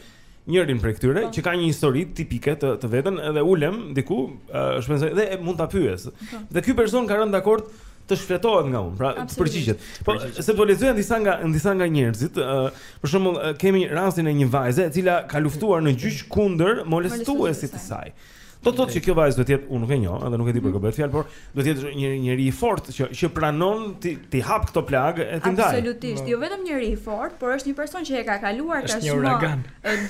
njërin prej këtyre po. që ka një histori tipike të të vetën dhe ulem diku, uh, shpenzoj dhe mund ta pyes. Po. Dhe ky person ka rënë dakord të shfletohet nga unë, pra të përgjigjet. Po se po lexoja disa nga disa nga njerëzit, uh, për shembull uh, kemi rastin e një vajze e cila ka luftuar në gjyq kundër molestuesit të saj. Do të thotë që kjo vajzë duhet të jetë, unë nuk e njoh, edhe nuk e di për kë bëhet fjalë, por duhet të jetë një njeri i fortë që që pranon t'i t'i hapë këto plagë e t'i ndajë. Absolutisht, jo vetëm njeri i fortë, por është një person që e ka kaluar tashmë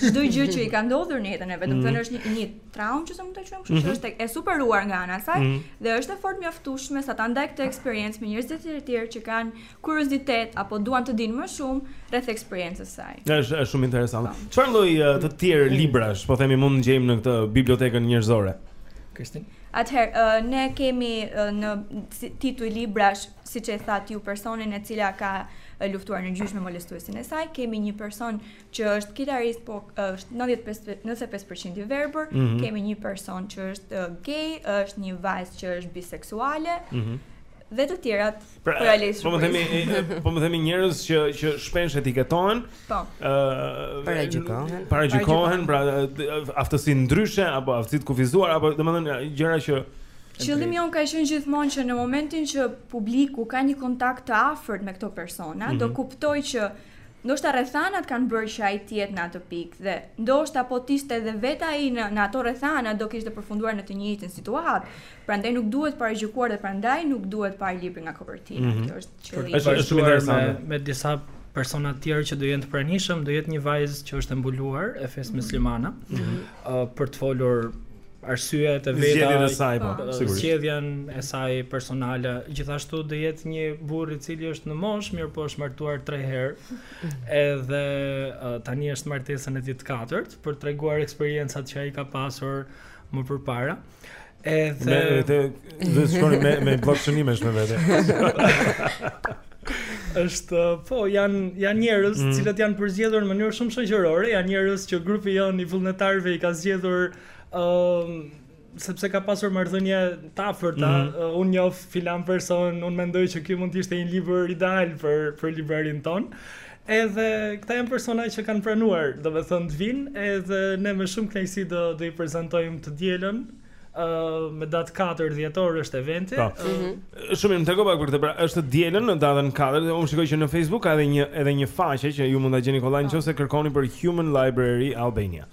çdo gjë që i ka ndodhur në jetën e vet, domethënë mm. është një një traumë nëse mund ta quajmë kështu, mm-hmm. është e superuar nga ana saj mm-hmm. dhe është e fortë mjaftueshme sa ta ndajë këtë eksperiencë me njerëz të tjerë që kanë kuriozitet apo duan të dinë më shumë rreth eksperiencës së saj. Është është shumë interesante. Çfarë lloj të tjerë librash, po themi, mund të gjejmë në këtë bibliotekën njerëzore? Kristin. Atëherë, uh, ne kemi uh, në tituj librash, siç e thatë ju personin e cila ka luftuar në gjyq me molestuesin e saj, kemi një person që është kitarist, po është 95%, 95 i verbër, mm -hmm. kemi një person që është gay, është një vajzë që është biseksuale, mm -hmm. dhe të tjerat pra, për Alex Shqipëris. Po më themi, po më themi njerëz që që shpesh etiketohen. Po. Ë, paragjykohen. Paragjykohen, pra aftësi ndryshe apo aftësi të kufizuar apo domethënë gjëra që Qëllimi jonë ka qenë gjithmonë që në momentin që publiku ka një kontakt të afërt me këto persona, mm -hmm. do mhm. kuptojë që ndoshta rrethanat kanë bërë që ai të jetë në atë pikë dhe ndoshta po t'ishte edhe vetë ai në në ato rrethana do kishte përfunduar në të njëjtën situatë. Prandaj nuk duhet paragjykuar dhe prandaj nuk duhet parë librin nga kopertina. Mm -hmm. Ky është qëllimi. Është është shumë interesante. Me, me disa persona të tjerë që do jenë të pranishëm, do jetë një vajzë që është e mbuluar e fesë muslimane mm -hmm. uh, për të folur arsyet e veta zgjedhjen e saj po sigurisht zgjedhjen e saj personale gjithashtu do jetë një burrë i cili është në moshë mirëpo është martuar 3 herë mhm. edhe uh, tani është martesën e tij të katërt për treguar eksperiencat që ai ka pasur më përpara. Edhe me edhe dhe shkoni me me blok shënimesh me vete. Është po janë janë njerëz të mm. cilët janë përzgjedhur në mënyrë shumë shoqërore, janë njerëz që grupi jonë i vullnetarëve i ka zgjedhur ë um, sepse ka pasur marrëdhënie të afërta, mm -hmm. uh, unë njoh filan person, unë mendoj që ky mund të ishte një libër ideal për për librarinë tonë. Edhe këta janë persona që kanë pranuar, domethënë të vinë, edhe ne me shumë kënaqësi do do i prezantojmë të dielën. Uh, me datë 4 dhjetor është eventi. Po. Uh, mm -hmm. Shumë mirë, më tregove për këtë, pra është të dielën në datën 4 dhe unë shikoj që në Facebook ka edhe një edhe një faqe që ju mund ta gjeni kollaj po. në qoftë se kërkoni për Human Library Albania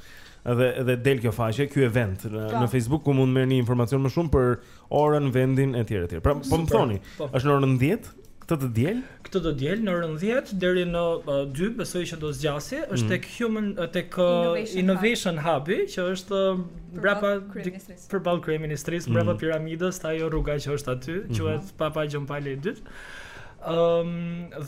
dhe dhe del kjo faqe, ky event në, në Facebook ku mund të merrni informacion më shumë për orën, vendin etj etj. Pra po më thoni, po. është në orën 10 këtë të diel? Këtë të diel në orën 10 deri në 2 besoj që do zgjasi, është mm. tek Human tek Innovation, Innovation Hub, që është mbrapa përballë kryeministrisë, mbrapa mm. piramidës, ta ajo rruga që është aty, mm-hmm. quhet Papa Gjon Pali i dytë. Ëm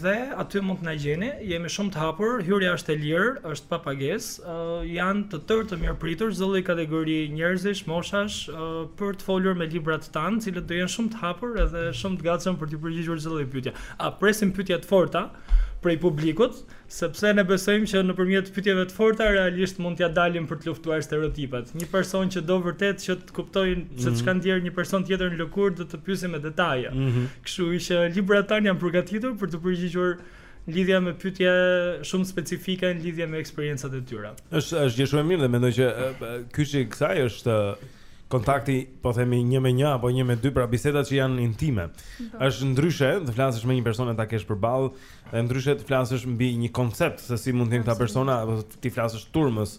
dhe aty mund të na gjeni, jemi shumë të hapur, hyrja është e lirë, është pa pagesë, ë janë të tërë të mirëpritur çdo lloj kategori njerëzish, moshash, ë për të folur me librat tanë, të cilët do jenë shumë të hapur edhe shumë të gatshëm për t'iu përgjigjur çdo lloj pyetje. Ë presim pyetje të forta prej publikut, sepse ne besojmë që nëpërmjet pyetjeve të forta realisht mund t'ia dalim për të luftuar stereotipet. Një person që do vërtet që të kuptojë mm -hmm. se mhm. çka ndjer një person tjetër në lëkurë do të pyesi me detaje. Mm -hmm. Kështu që librat tanë janë përgatitur për t'u përgjigjur lidhur me pyetje shumë specifike në lidhje me eksperiencat e tyre. Është është gjë shumë e mirë dhe mendoj që kyçi i kësaj është kontakti, po themi 1 me 1 apo 1 me 2, pra bisedat që janë intime. Po. Është ndryshe të flasësh me një person e ta kesh përballë, dhe ndryshe të flasësh mbi një koncept se si mund të jenë këta persona apo t'i flasësh turmës.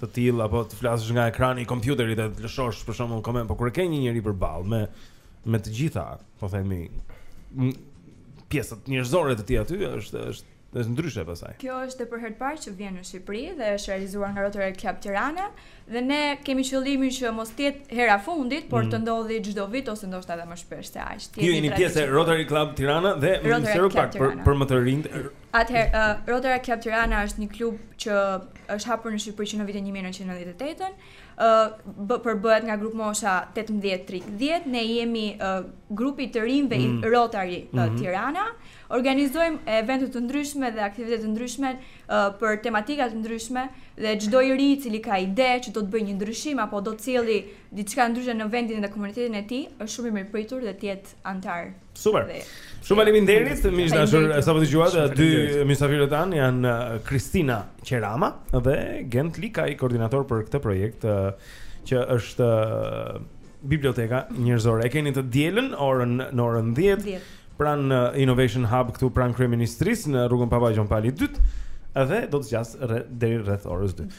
të tillë apo të flasësh nga ekrani i kompjuterit e të lëshosh për shembull koment, por kur e ke një njeri përballë me me të gjitha, po themi pjesët njerëzore të tij aty është është është ndryshe pasaj. Kjo është dhe për herë të parë që vjen në Shqipëri dhe është realizuar nga Rotaract Club Tirana dhe ne kemi qëllimin që mos të jetë hera e fundit, por mm. të ndodhi çdo vit ose ndoshta edhe më shpesh se aq. Ju jeni pjesë e Rotaract Club Tirana dhe Rotaract Club Tirana. Për, për më të rinjtë, Atëherë, uh, Rotaract Club Tirana është një klub që është hapur në Shqipëri që në vitin 1998-ën. Uh, përbëhet nga grupmosha 18-30. Ne jemi uh, grupi i të rinjve mm. i Rotary uh, mm -hmm. Tirana. Organizojmë evente të ndryshme dhe aktivitete të ndryshme uh, për tematika të ndryshme dhe çdo i ri i cili ka ide që do të bëjë një ndryshim apo do të sjelli diçka ndryshe në vendin dhe komunitetin e tij, është shumë i mirëpritur dhe të jetë anëtar Super. Shumë faleminderit, miq të dashur, sapo dëgjuat, dy mysafirët tanë janë Kristina uh, Qerama dhe Gent Likaj, koordinator për këtë projekt uh, që është uh, biblioteka njerëzore. E keni të dielën orën në orën 10, 10. pranë uh, Innovation Hub këtu pranë kryeministrisë në rrugën Papa Gjon Pali 2 dhe do të zgjasë deri rreth orës 2.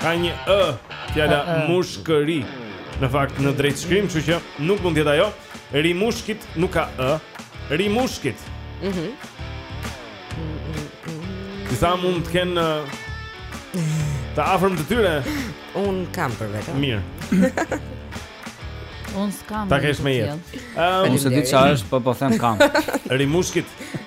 Ka një ë, fjala mushkëri. Në fakt në drejtshkrim, kështu që nuk mund të jetë ajo. Rimushkit nuk ka ë. Rimushkit. Mhm. Disa mund të kenë të afërm të tyre Unë kam për vetë Mirë Unë s'kam Ta kesh me jetë Unë s'e di ça është, po po them kam Rimushkit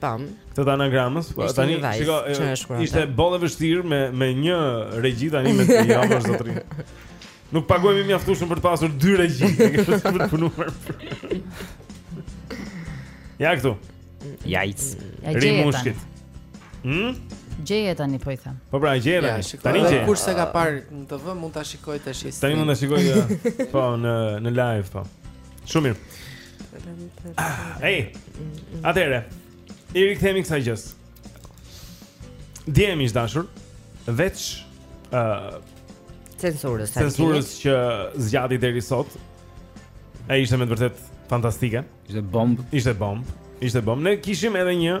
Pam. Këtë të anagramës, po tani shiko, ishte boll e vështirë me me një regji tani me të japësh zotrin. Nuk paguhemi mjaftueshëm për të pasur dy regji, kështu që punuar. Ja këtu. Ja ic. Ri mushkit. Hm? Gjeje tani po i them. Po pra, gjeje tani. Ja, tani gjeje. Kush s'e ka parë në TV mund ta shikojë tash. Tani mund ta shikojë. Po në në live po. Shumë mirë. Ej. Atëre. I rikthemi kësaj gjës. Dje miq të dashur, veç ë uh, censurës, censurës që zgjati deri sot. Ajo ishte me të vërtetë fantastike. Ishte bomb. Ishte bomb. Ishte bomb. Ne kishim edhe një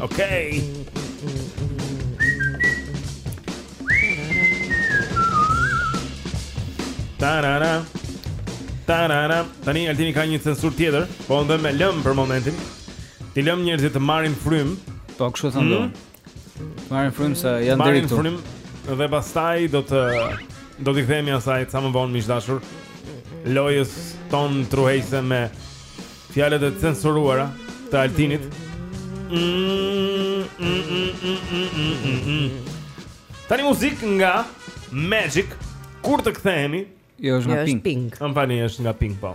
Okej. Okay. Tarara. Tarara. Tani Altini ka një censurë tjetër, po ne them e lëmë për momentin. T'i lëmë njerëzit të marrin frymë. Po kështu thënë. Mm -hmm. Marrin frymë se janë deri këtu. Marrin frymë dhe pastaj do të do t'i kthehemi asaj ca më vonë miq të dashur. Lojës tonë truheqëse me fjalët e censuruara të Altinit. Tani muzikë nga Magic kur të kthehemi. Jo, është nga jo, Pink. Më falni, është nga Pink po.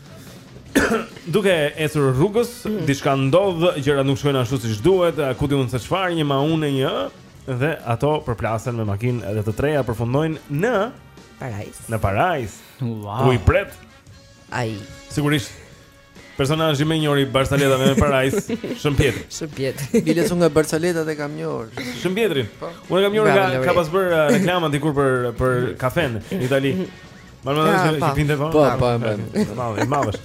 Duke ecur rrugës, mm. diçka ndodh, gjërat nuk shkojnë ashtu siç duhet, ku di unë se çfarë, një maune një dhe ato përplasen me makinë edhe të treja përfundojnë në Parajsë. Në Parajsë. Wow. Ku i pret? Ai. Sigurisht. Personazhi më i njohur i barcaletave me Parajsë, Shën Pjetri. Shën Pjetri. Bile nga barcaletat e kam njohur. Shën Pjetrin. Po. Unë e kam njohur nga ka pas bërë uh, reklama dikur për për kafen në Itali. Mban mend se ç'pinte vonë? Po, po, e mbaj. E mbaj, e mbaj.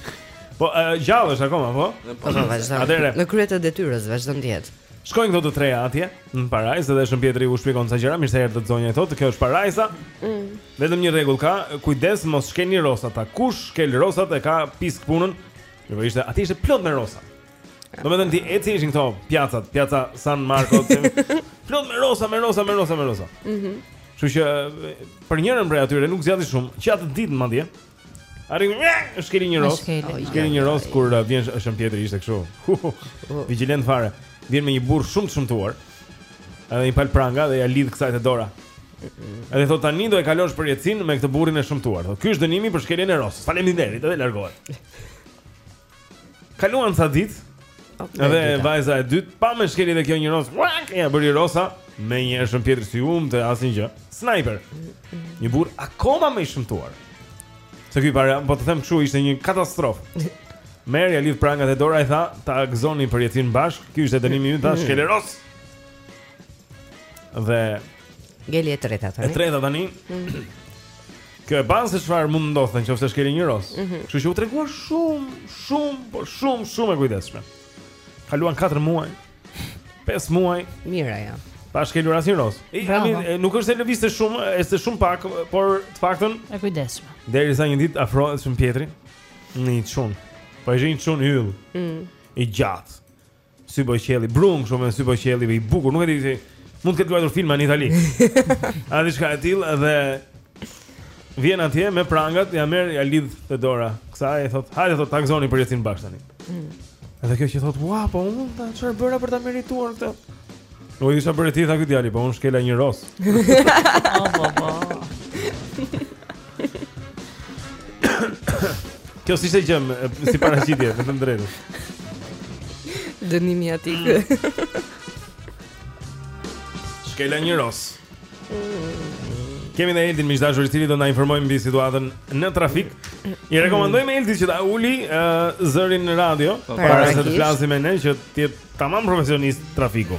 Po, gjallë është akoma, po? Po, po, po vazhdon. Në krye të detyrës, vazhdon të jetë. Shkojnë këto të treja atje, në parajsë, dhe Shën Pjetri u shpjegon ca gjëra, mirë se erdhët zonja u thotë, kjo është parajsa, mm. vetëm një rregull ka, kujdes mos shkelni rosat, tha kush shkel rosat e ka pisk punën, po ishte, aty ishte plot me rosa. Domethënë ti e di si ishin këto pjacat, pjaca San Marco, plot me rosa, me rosa, me rosa, me rosa. Mhm. Kështu që për njërën prej atyre nuk zgjati shumë, që atë ditë madje. Arrin, e shkeli një rosë. E shkeli një rosë kur uh, vjen Shën Pjetri ishte kështu. Vigjilent fare. Vjen me një burrë shumë të shëmtuar. Edhe një palë pranga dhe ia lidh kësaj te dora. Edhe thotë tani do e kalosh përjetësinë me këtë burrin e shëmtuar. Ky është dënimi për shkeljen e rosës. Faleminderit, edhe largohet. Kaluan sa ditë. Okay, dhe dita. vajza e dytë pam e shkeli dhe kjo një rosë. Ia bëri rosa menjëherë Shën Pjetri s'i humbte asnjë gjë. Snajper. Një burrë akoma më i shëmtuar. Se ky i pari, po të them kështu, ishte një katastrofë. Merr ia lidh prangat te dora i tha, ta gëzoni përjetësinë bashkë. Ky ishte dënimi yt, tha, mm. shkele rosë. Dhe Ngeli e treta tani. E treta tani. Mhm. Kjo e pa se çfarë mund të ndodhte në qoftë se shkelje një rosë. Mm -hmm. Kështu që u tregua shumë, shumë, por shumë, shumë e kujdesshme. Kaluan 4 muaj. 5 muaj. Mirë ajo. Pa shkelur asnjë rosë. Ajo nuk është se lëvizte shumë, ecte shumë pak, por të paktën e kujdesshme. Derisa një ditë afrohet Shën Pjetri, me një çun. Po një çun yll. Mm. I gjatë. Sy bojë qielli, brun kështu me sy bojë qielli i bukur, nuk e di si mund të ketë luajtur filma në Itali. A diçka e tillë dhe vjen atje me prangat, ia merr, ia lidh te dora. Kësaj i thotë, hajde thotë ta gëzoni përjetësinë bashkë tani. Mm. Edhe kjo që thotë, "Ua, po unë tha çfarë bëra për ta merituar këtë?" Nuk e di ça bëre ti tha ky djali, po unë shkela një rosë. Po po po. Kjo s'ishte gjë më, si paraqitje, me të drejtë Dënimi i atij që mm. Shkeli një rosë Kemi dhe Eldin miq të dashur i cili do na informojë mbi situatën në trafik. I rekomandojmë Eldit që ta uli uh, zërin në radio po, para se të flasi me ne që të jetë tamam profesionist trafiku.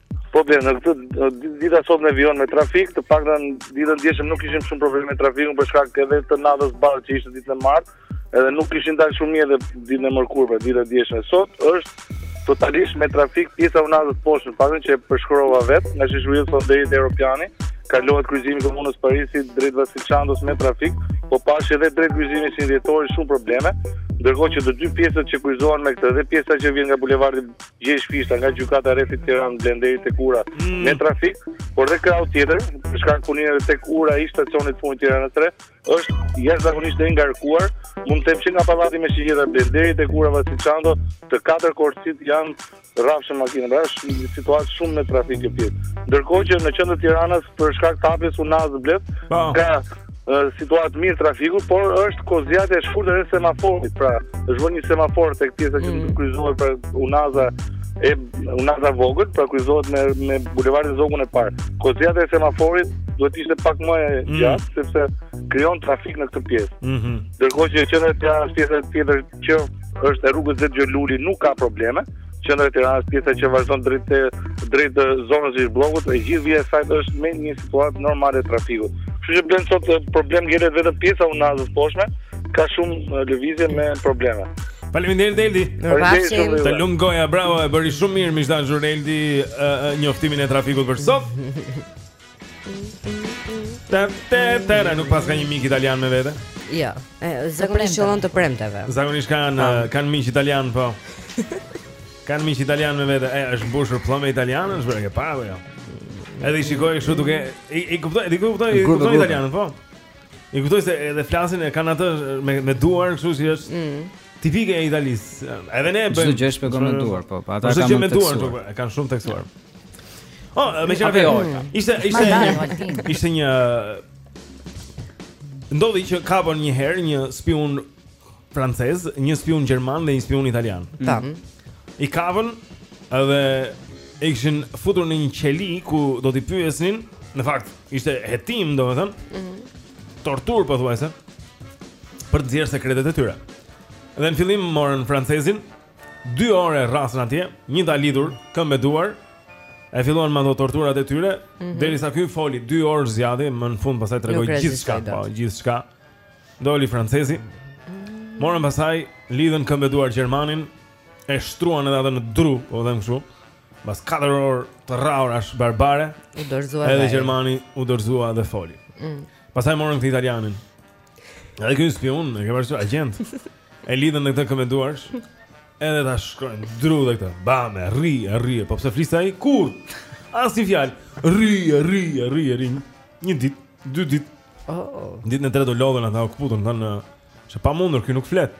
Po Blend, në këtë ditë sot ne vijojmë me trafik, të paktën ditën e djeshme nuk kishim shumë probleme me trafikun për shkak edhe të Natës së Bardhë që ishte ditën e martë, edhe nuk kishin dalë shumë mjete dhe ditën e mërkurë pra ditën e djeshme. E sot është totalisht me trafik pjesa e unazës poshtë, paktën që e përshkrova vetë, nga Shqipëria Sot deri te Europiani, kalohet kryqëzimi i Komunës së Parisit drejt Vasil Shantos me trafik, po ashtu edhe drejt kryqëzimit 21 Dhjetori shumë probleme, ndërkohë që të dy pjesët që kryqëzohen me këtë dhe pjesa që vjen nga Bulevardi Gjergj Fishta nga gjykata e rrethit Tiranë Blend deri tek ura mm. me trafik, por dhe krahu tjetër, për shkak të punimeve tek ura e stacionit të fundit Tirana e Re, është jashtëzakonisht e ngarkuar, mund të them që nga pallati me shigjeta Blend deri tek ura Vasil Shanto, të katër korsitë janë rrafsh me makina, pra është një situatë shumë me trafik e tjerë. Ndërkohë që në qendër të Tiranës për shkak të hapjes së unazës Blend, po. ka situatë të mirë trafiku, por është kohëzgjatja e shkurtër e semaforit, pra është vënë një semafor tek pjesa që mm. kryqëzohet për Unaza e Unaza e Vogël, pra kryqëzohet me me bulevardin Zogun e parë. Kohëzgjatja e semaforit duhet të ishte pak më e mm. gjatë sepse krijon trafik në këtë pjesë. Mm -hmm. Ndërkohë që qendra e pjesa tjetër që është e rrugës Dhe gjë Luli nuk ka probleme, qendra e Tiranës është pjesa që vazhdon drejt drejt zonës së Bllokut, e gjithë vija e saj është me një situatë normale të trafikut. Kështu që Blendi sot problem gjere vetëm pjesa e unazës poshtme, ka shumë lëvizje me probleme. Faleminderit Eldi. Faleminderit. Të lumtë goja, bravo, e bëri shumë mirë miqtan Eldi njoftimin e trafikut për sot. Tap tap tap, nuk paska një mik italian me vete? Jo, zakonisht qëllon të premteve. Zakonisht kanë po. eh, kanë miq italianë, po. Kanë miq italianë me vete. Eh, është mbushur plot me italianë, është bërë e ke parë apo jo? Edhe i shikoj kështu duke i kuptoj, i kuptoj, i kuptoj italianët, po. I kuptoj se edhe flasin e kanë atë me me duar, kështu si është. Mm. Tipike e Italisë. Edhe ne e bëjmë. Çdo gjë është me duar, po. Ata e kanë shumë të theksuar. Duar, po, e kanë shumë të theksuar. Oh, me çfarë jo? Ishte ishte një ishte një ndodhi që kapën një herë një spiun francez, një spiun gjerman dhe një spiun italian. Tam. Mm -hmm. I kapën edhe e kishin futur në një qeli ku do t'i pyesnin, në fakt ishte hetim, domethënë. Mhm. Mm torturë pothuajse për të nxjerrë sekretet e tyre. Dhe në fillim morën francezin, 2 orë e rrahën atje, ia kanë lidhur këmbë duar. E filluan me ato torturat e tyre, mm -hmm. derisa ky foli 2 orë zgjati, më në fund pastaj tregoi gjithçka, po, gjithçka. Doli francezi. Morën pastaj lidhën këmbë duar gjermanin e shtruan edhe atë në dru, po them kështu. Pas 4 orë të rrahurash barbare, u dorëzua. Edhe gjermani u dorëzua dhe foli. Mm. Pastaj morën këtë italianin. Edhe ky spiun, e ke parasysh agjent. E lidhën dhe këtë këmbë duarsh. Edhe ta shtruan në dru dhe këtë. Bam, e rrih, e rrih, po s'fliste ai. Kurrë. Asnjë fjalë. Rrih, rrih, rrih, rrih. Një ditë, dy ditë, Oh. Në ditën e tretë u lodhën ata u këputën, thanë, "Është e pamundur, ky nuk flet."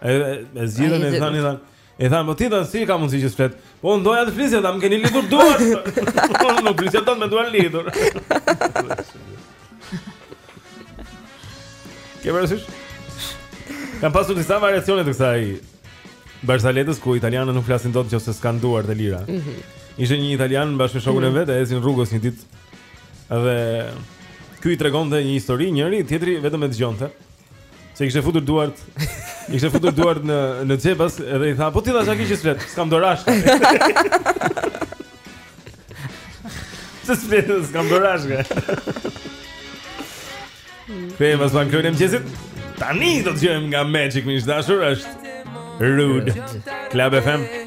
E e zgjidhën e thanë, thanë, e thanë, "Po ti thanë si ka mundësi që s'flet?" Po unë doja të flisja, tha, më keni lidhur duart. Unë nuk flisja dot me duar lidhur. Ke parasysh? Ka pasur disa variacione të kësaj barsoletës ku italianët nuk flasin dot nëse s'kanë duart të lira. Mhm. Ishte një italian bashkë me shokun e vet, e ecin rrugës një ditë Dhe ky i tregonte një histori, njëri, tjetri vetëm e dëgjonte. Se kishte futur duart, i kishte futur duart në në xhepa dhe i tha, "Po ti ça ke që s'flet, s'kam dorashka." Se s'flet, s'kam dorashka. Kthehem pas pak kërrnejmë qesit. Tani do të dëgjojmë nga Magic, mik i dashur është Rude Club FM.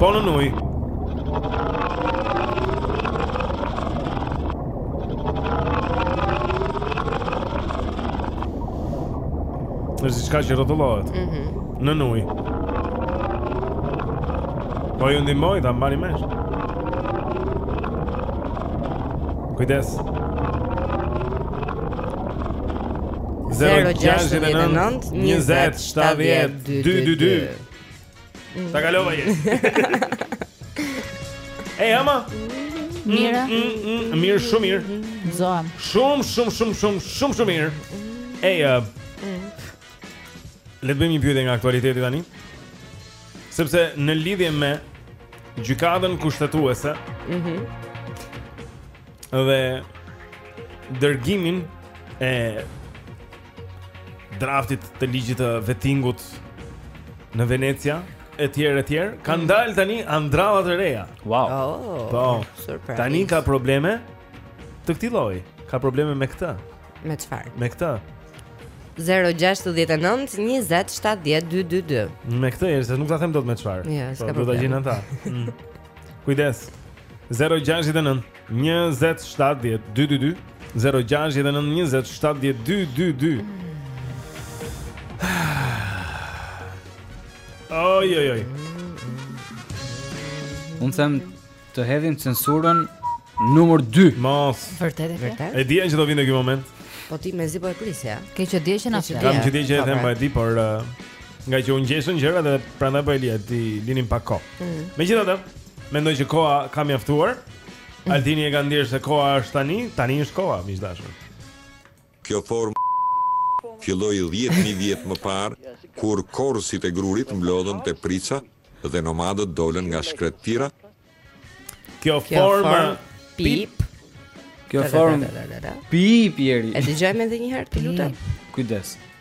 Po në ujë, është diçka që rrotullohet. Mhm. Mm në ujë. Po ju ndihmoj ta mbani mend. Kujdes. 069 20 70 222. Ta kalova, yes. Ej, ama. Mirë. Mm, mm, mm, mirë, shumë mirë. Zoam. Shumë, shumë, shumë, shumë, shumë, shumë mirë. Ej, uh, le të bëjmë një pyetje nga aktualiteti tani. Sepse në lidhje me gjykatën kushtetuese, ëh, mm dhe dërgimin e draftit të ligjit të vetingut në Venecia etj etj kanë mm. dalë tani andralla të reja. Wow. Oh, po. Surprise. Tani ka probleme të këtij lloji. Ka probleme me këtë. Me çfarë? Me këtë. 069 20 70 222. Me këtë o njeri, se nuk ta them dot me çfarë. Jo, s'ka problem. Do ta gjejnë ata. Mm. Kujdes. 069 222 0692070222 Oj oj oj. Unë them të hedhim censurën numër 2. Mos. Vërtet e ke? E dija që do vinte ky moment. Po ti mezi po e prisje. Ke që dje që na flet. Kam që dje që e them po e di, por uh, nga që u ngjeshën gjërat dhe prandaj po e li, ti linin pa kohë. Mm. Megjithatë, mendoj që koha ka mjaftuar. Mm. Altini e ka ndier se koha është tani, tani është koha, miq të dashur. Kjo formë filloi 10000 vjet më parë, kur korrësit e grurit mblodhën tepricat dhe nomadët dolën nga shkretëtira. Kjo formë pip. Kjo formë pip yeri. E dëgjojmë edhe një herë, të lutem. Kujdes.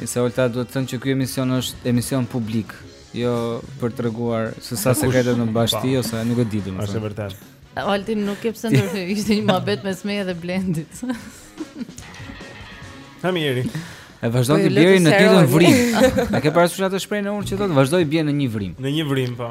Nëse Olta duhet thënë që ky emision është emision publik, jo për të treguar se sa sekrete do të mbash ti ose nuk e di domethënë. Është vërtet. Altin nuk e pse ndërhyn, ishte një muhabet mes meje dhe Blendit. Ha mirë. E vazhdon po, të bjerë në të njëjtën vrimë. A ke parasysh atë shprehjen e urtë që thotë vazhdon bie në një vrimë? Në një vrimë, po.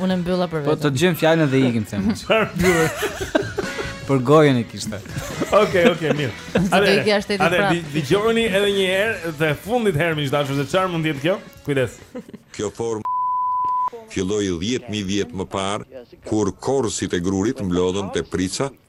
Unë e mbylla për po, vetëm. Po ta gjejmë fjalën dhe ikim them. Çfarë mbylle? Për gojën e kishte. Okej, okej, mirë. A do ikja shteti prapë? A do dëgjoni edhe një herë dhe fundit herë miq të dashur se çfarë mund të jetë kjo? Kujdes. Kjo formë filloi 10000 vjet më parë kur korrësit e grurit mblodhën teprica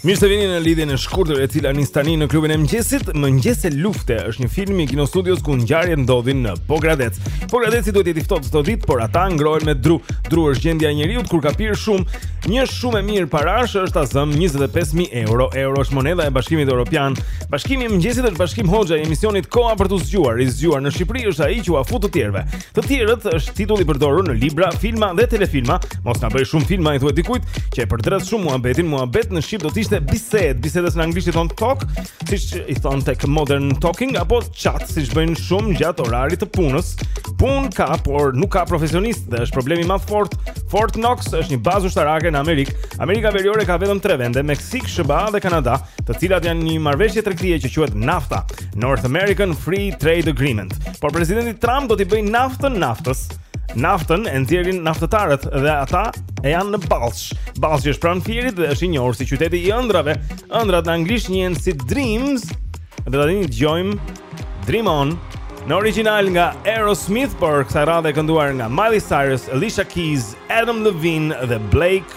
Mirë se vini në lidhjen e shkurtër e cila nis tani në klubin e mëngjesit. Mëngjese lufte është një film i Kinostudios ku ngjarjet ndodhin në Pogradec. Pogradeci duhet të jetë i ftohtë këto ditë, por ata ngrohen me dru. Dru është gjendja e njeriut kur ka pirë shumë. Një shumë e mirë parash është ta zëmë 25000 euro. Euro është monedha e Bashkimit Evropian. Bashkimi i mëngjesit është Bashkim Hoxha i emisionit Koha për t'u zgjuar. I zgjuar në Shqipëri është ai që ua fut të tjerëve. Të tjerët është titulli i përdorur në libra, filma dhe telefilma. Mos na bëj shumë filma i thua dikujt që e përdredh shumë muhabetin, muhabet në shqip do të ishte bisedë, bisedës në anglisht i thonë talk, siç i thonë tek modern talking apo chat, siç bëjnë shumë gjatë orarit të punës. Punë ka, por nuk ka profesionistë dhe është problemi më fort. Fort Knox është një bazë ushtarake në Amerikë. Amerika Veriore ka vetëm 3 vende, Meksik, SHBA dhe Kanada. të cilat janë në marrëveshje tregtie që quhet NAFTA, North American Free Trade Agreement. Por presidenti Trump do t'i bëjë naftën naftës. Naftën e nxjerrin naftëtarët dhe ata janë në Ballsh. Ballshi është pranë Fierit dhe është i njohur si qyteti i ëndrrave. Ëndrrat në anglisht njihen si dreams. Dhe tani dëgjojmë Dream On në origjinal nga Aerosmith, por kësaj radhe e kënduar nga Miley Cyrus, Alicia Keys, Adam Levine dhe Blake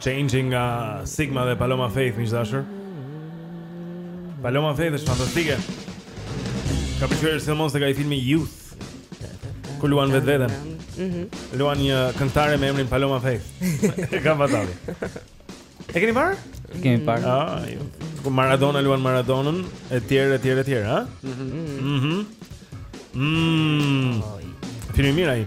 Changing nga uh, Sigma dhe Paloma Faith, miq të dashur. Paloma Faith është fantastike. Ka pëlqyer sidomos tek ai filmi Youth. Ku luan vetveten. Mhm. Mm luan një këngëtare me emrin Paloma Faith. e kam vatavi. E keni parë? E kemi parë. Mm -hmm. Ah, jo. Ku Maradona luan Maradonën, etj, etj, etj, ha? Mhm. Mm mhm. Mm. Film i mirë ai.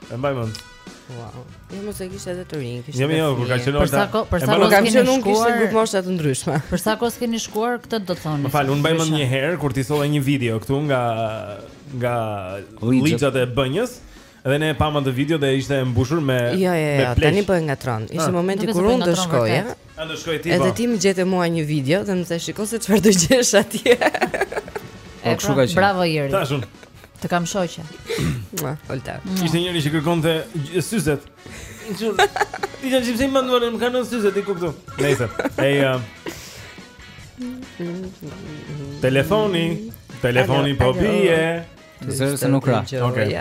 E mbaj mend. Wow. Jo mos se kishte edhe të rinj, kishte. Jo, jo, kur ka qenë Olta. Për sa kohë kam qenë unë kishte grupmosha të ndryshme. Për sa kohë s'keni shkuar këtë do të thotë. Më fal, unë mbaj mend një herë kur ti solle një video këtu nga nga Lixhat e Bënjës. Dhe ne pamë atë video dhe ishte e mbushur me jo, jo, jo, me pleq. Tani po e ngatërron. Ishte ah. momenti kur unë do shkoja. A do shkoje ti? Edhe po. ti më gjete mua një video dhe më the shiko se çfarë do gjesh atje. Po, pra, bravo Jeri. Tashun. Të kam shoqe. Më fal, Olta. Ishte njëra që kërkonte syzet. Ti je gjithsej më ndonjë më kanë syzet i kuptu. Nëse. Ej. Telefoni, telefoni po bie. Zëre se nuk ra. Okej.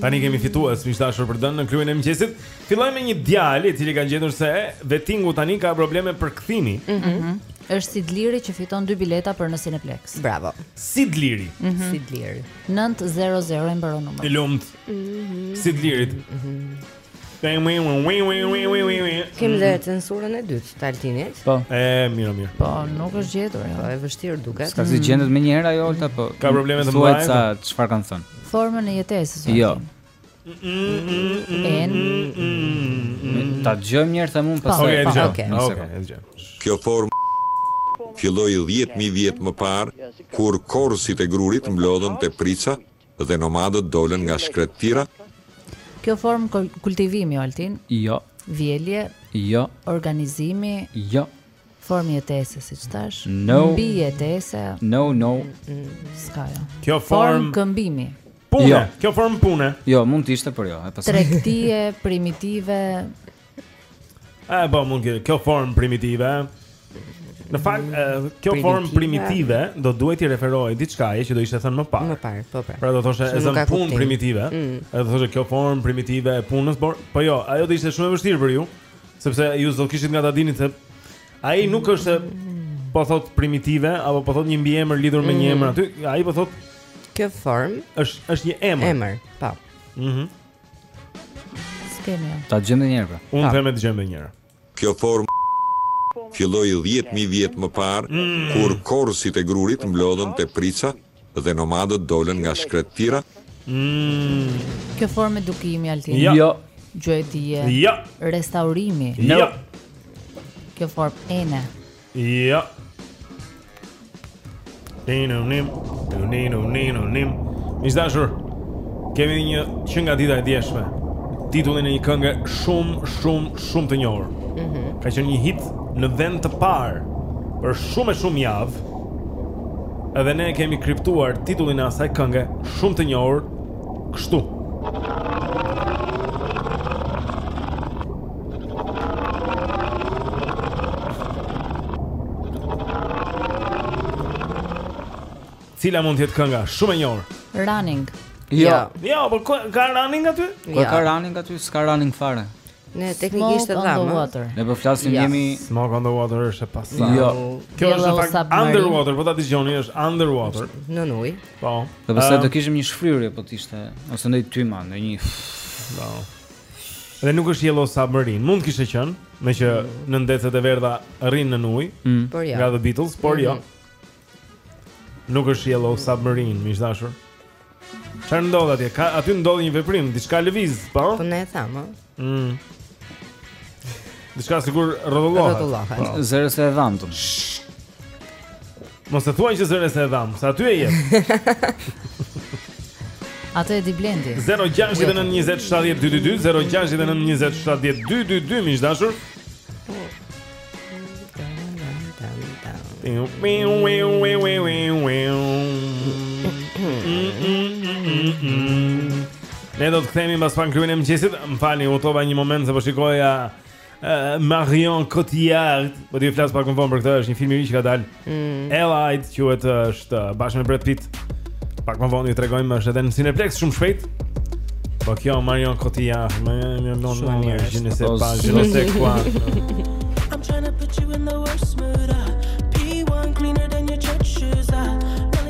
Tani kemi fitues, miq të dashur për të dhënë në klubin e mëngjesit. Fillojmë me një djalë i cili ka gjetur se vetingu tani ka probleme përkthimi. Mhm. Mm -hmm. Është Sidriti që fiton dy bileta për në Cineplex. Bravo. Sidriti. Mm -hmm. Sidriti. 900 i mbaron numri. Të lumt. Mm -hmm. Sidrit. Mm -hmm. Kemi dhe censurën e dytë të Altinit. Po. E mirë, mirë. Po, nuk është gjetur. Po, e vështirë duket. S'ka si gjendet menjëherë ajo Olta, po. Ka probleme të mëdha. Se çfarë kanë thënë? Formën e jetesës. Jo. En. Ta dëgjojmë një herë të mund pastaj. Okej, dëgjoj. Okej, dëgjoj. Kjo formë filloi 10000 vjet më parë kur korrësit e grurit mblodhën tepricat Dhe nomadët dolën nga shkretëtira. Kjo formë kultivimi Altin? Jo. Vjelje? Jo. Organizimi? Jo. Formë jetese siç thashë? No. Mbijetese? No, no. S'ka jo. Kjo formë këmbimi? Pune. Jo. Kjo formë pune? Jo, mund të ishte por jo. Tregtie primitive? A po mund të kjo formë primitive. Në fakt, mm, kjo formë primitive do duhet t'i referohej diçkaje që do ishte thënë më parë. Më parë, po pra. Pra do thoshte e zëmë punë primitive, ëh, mm. do thoshte kjo formë primitive e punës, por po jo, ajo do ishte shumë e vështirë për ju, sepse ju s'do kishit nga ta dini se ai nuk është po thot primitive apo po thot një mbiemër lidhur me një mm. emër aty, ai po thot kjo formë është është një emër. Emër, po. Mhm. S'kemi. Jo. Ta dëgjojmë njëherë. Pra. Unë them ta dëgjojmë njëherë. Kjo formë filloi 10000 vjet më parë mm. kur korrësit e grurit mblodhën tepricat dhe nomadët dolën nga shkretëtira. Mm. Kjo formë edukimi Altin. Jo. jo. Gjuetie. Jo. Restaurimi. Jo. Kjo formë ene. Ja. Ninu nim, ninu ninu nim. Miq t'dashur. Kemi që nga dita e djeshme. Titullin e një kënge shumë shumë shumë të njohur. Mhm. Mm ka qenë një hit në vend të parë për shumë e shumë javë. Edhe ne kemi kriptuar titullin e asaj kënge shumë të njohur kështu. Cila mund të jetë kënga shumë e njohur? Running. Jo. Ja. Jo, por ka running aty? Ku ka running aty? S'ka running fare. Ne teknikisht e thamë. Ne po flasim yes. jemi Smoke on the water është e pasur. Jo. Kjo është në fakt underwater, po ta dëgjoni është underwater. Në ujë. Po. Do të thotë do kishim një shfryrje po të ishte ose ndonjë tym a, ndonjë. Po. Dhe nuk është Yellow Submarine. Mund t'kishte qenë, meqë mm. nëndetësja e verdha rrin në ujë. Mm. Por jo. Nga The Beatles, por mm. jo. Mhm. Nuk është Yellow Submarine, miq t'dashur. Çfarë ndodh atje? Ka aty ndodh një veprim, diçka lëviz, po? Po ne e thamë. Mm. Diçka sikur rrotullohet. Rrotullohet. Po. Zëre se e dhamë. Mos e thuaj që zëre se e dhamë, se aty e jep. Atë e di Blendi. 0692070222 0692070222 miq t'dashur. Miu miu miu miu miu miu. Ne do të kthehemi pas pak n'Krim të mëngjesit. M'falni, u hutova një moment se po shikoja Uh, Marion Cotillard Do t'ju flas pak më vonë për këtë është një film i ri që ka dalë mm. Allied quhet është uh, bashkë me Brad Pitt Pak më vonë ju tregojmë është edhe në Cineplexx shumë shpejt Po kjo Marion Cotillard Më një një non më një është je ne sais pas je ne sais quoi I'm trying to put you in the worst mood uh. P1 cleaner than your church shoes uh.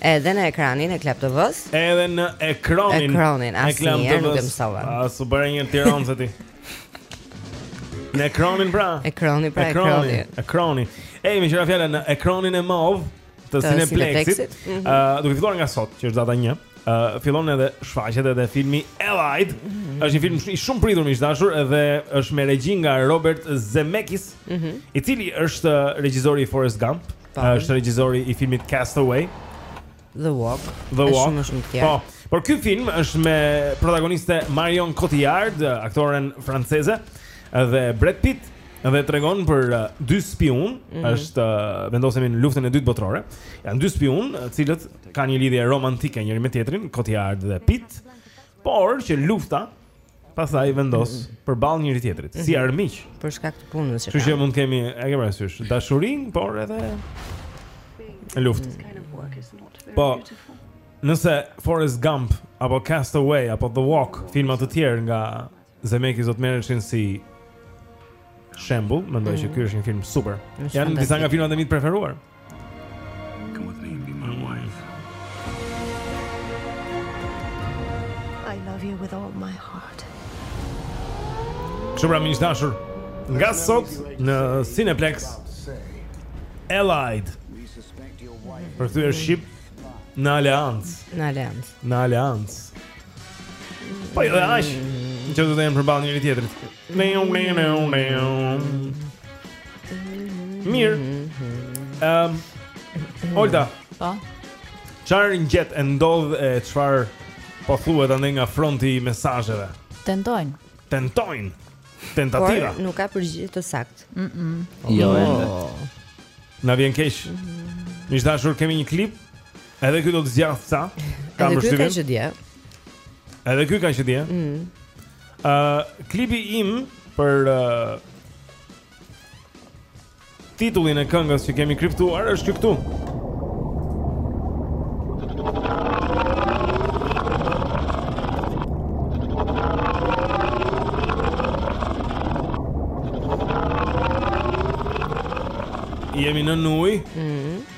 Edhe në ekranin e Club TV-s. Edhe në ekranin. Ekranin, asnjëherë nuk e mësova. A s'u bëre një tironse ti? Në ekranin pra. Ekroni pra, ekroni. Ekroni. Ej, meqë ra fjala në ekranin e mov të Cineplexxit. Ëh, mhm. uh, duke filluar nga sot, që është data 1. Ëh, uh, fillon edhe shfaqet edhe filmi Allied. Mm -hmm. Është një film i shumëpritur miq t'dashur edhe është me regji nga Robert Zemeckis, mm -hmm. i cili është regjisori i Forrest Gump. Po. Është regjizori i filmit Cast Away. The Walk. The Walk. Është shumë shumë i Po. Por ky film është me protagoniste Marion Cotillard, aktoren franceze, dhe Brad Pitt dhe tregon për uh, dy spiunë, mm -hmm. është uh, vendosemi në luftën e dytë botërore. Janë dy spiunë, të cilët kanë një lidhje romantike njëri me tjetrin, Cotillard dhe Pitt, por që lufta Pastaj vendosen mm. përballë njëri-tjetrit, mm -hmm. si mhm. armiq. Për shkak të punës që. Kështu që mund të kemi, e ke parasysh, dashurinë, por edhe luftë. Mm. Po. Nëse Forrest Gump apo Cast Away apo The Walk, filma të tjerë nga Zemeckis do të merreshin si shembull, mendoj mm. që ky është një film super. Janë disa nga filmat e mi të preferuar. Come with me and be my wife. I love you with all my heart. Kështu pra miq të dashur, nga sot në Cineplexx Allied. Përkthyer shqip Në aleancë. Në aleancë. Në aleancë. Po jo, ai. Që do të jenë përballë njëri-tjetrit. Mirë. Ehm. Um, Olta. Po. Çfarë ngjet e ndodh e çfarë po thuhet andej nga fronti i mesazheve? Tentojnë. Tentojnë. Tentativa. Por nuk ka përgjigje të saktë. Mhm. -mm. Oh. Jo. Oh. Na vjen keq. Mm -hmm. Miq të dashur kemi një klip. Edhe ky do të zgjasë sa. Kam përshtypjen. Edhe ky ka që dje. Edhe ky ka që dje. Mhm. Ë, uh, klipi im për uh, titullin e këngës që kemi kriptuar është këtu. Jemi në ujë. Mhm.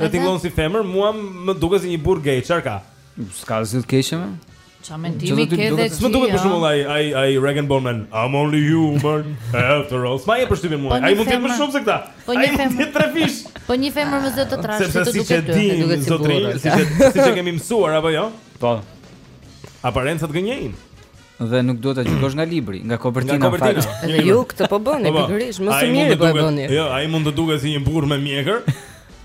Dhe tingëllon si femër, mua më duket si një burrë gay, çfarë ka? S'ka asgjë të keqe këtu. Ça mendimi ke dhe ti? Më duket për shembull ai ai ai Rag'n'Bone Man, I'm only human after all. S'ma jep përshtypjen mua. Po ai mund të më shumë se këta. Po ai mund të trefish. Po një femër me zë të trashë s' të duket ty, të duket si burrë. Sepse siç e kemi mësuar apo jo? Po. Aparencat gënjejnë. Dhe nuk duhet ta gjykosh librin, nga kopertina. Nga kopertina. Dhe ju këtë po bëni po, po. pikërisht, më së miri po e bëni. Jo, ai mund të duket si një burrë me mjekër,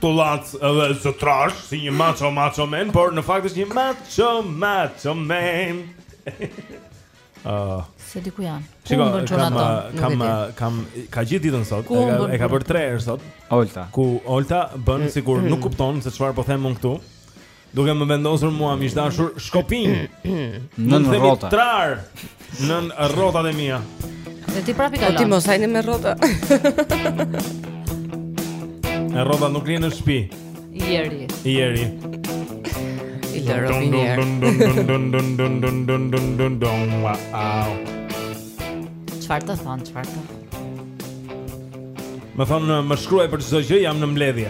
tullac edhe zë trashë, si një macho macho man, por në fakt është një macho macho man. Ah. S'e di ku janë. Ku më bën çona ato? Kam kam kam ka gjithë ditën sot. E ka bërë tre herë sot. Olta. Ku Olta bën mm, sikur mm. nuk kupton se çfarë po them unë këtu. Duke më vendosur mua miq të dashur shkopin. Nën rrota. Trarë nën rrotat e mia. Dhe ti prapë i kalon. Po ti mos hajde me rrota. Me rrota nuk rri në shpi Jeri Jeri I të rrëmi njerë Çfarë të thonë, çfarë të Më thonë, më shkruaj për çdo gjë jam në mbledhje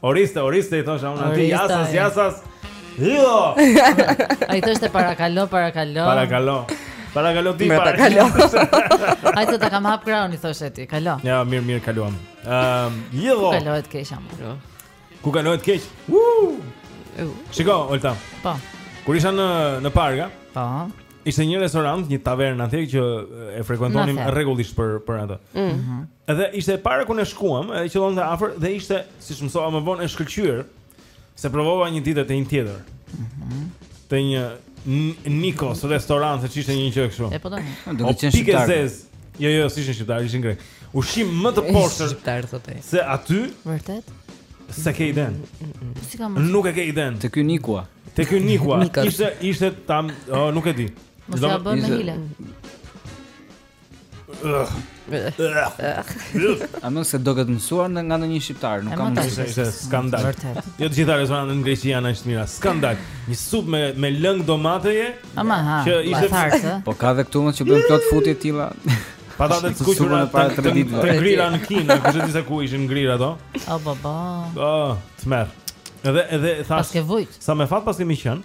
Oriste, oriste, i thosha unë atij, jasas, jasas, hilo! Ai thoshte parakalo, parakalo. Parakalo. Parakalo ti, parakalo. Hajde të të kam hap krahun, i thoshe ti, kalo. Ja, mirë, mirë, kaluam. Um, hilo! Ku kalohet keq, amë. Jo. Ku kalohet kesh? Woo! Shiko, Olta. Po. Kur isha në, në Parga, po. ishte një restorant, një tavernë atje që e frekuentonim rregullisht për, për atë. Mm -hmm. Edhe ishte e para ku ne shkuam, e qëllonte afër dhe ishte, siç mësova më vonë, e shkëlqyer se provova një ditë te një tjetër. Mhm. Te një Nikos restorant, se ishte një gjë kështu. E po tani. Do ketë qenë shqiptar. Jo, jo, s'ishin shqiptarë, ishin grekë. Ushqim më të poshtër. Shqiptar thotë. Se aty? Vërtet? S'e ke idenë. S'e kam? Nuk e ke idenë. Te ky Nikua. Te ky Nikua. Ishte ishte tam, oh, nuk e di. Mos ia bën me hile. A mund se do ketë mësuar në nga në një shqiptar, nuk kam mësuar. Është skandal. Jo të gjitha restorantet në Greqi janë aq të mira. Skandal. Një supë me, me lëng domateje. Ama ha, që ishte... thartë. Po ka dhe këtu mo që bëjnë plot supa të tilla. Patate të skuqura të, të, të, të ngrira në kinë, kështë të se ku ishin ngrira do. O, ba, ba. O, tmerr. Edhe, edhe, thashë... Paske vujt. Sa me fat paskemi qënë.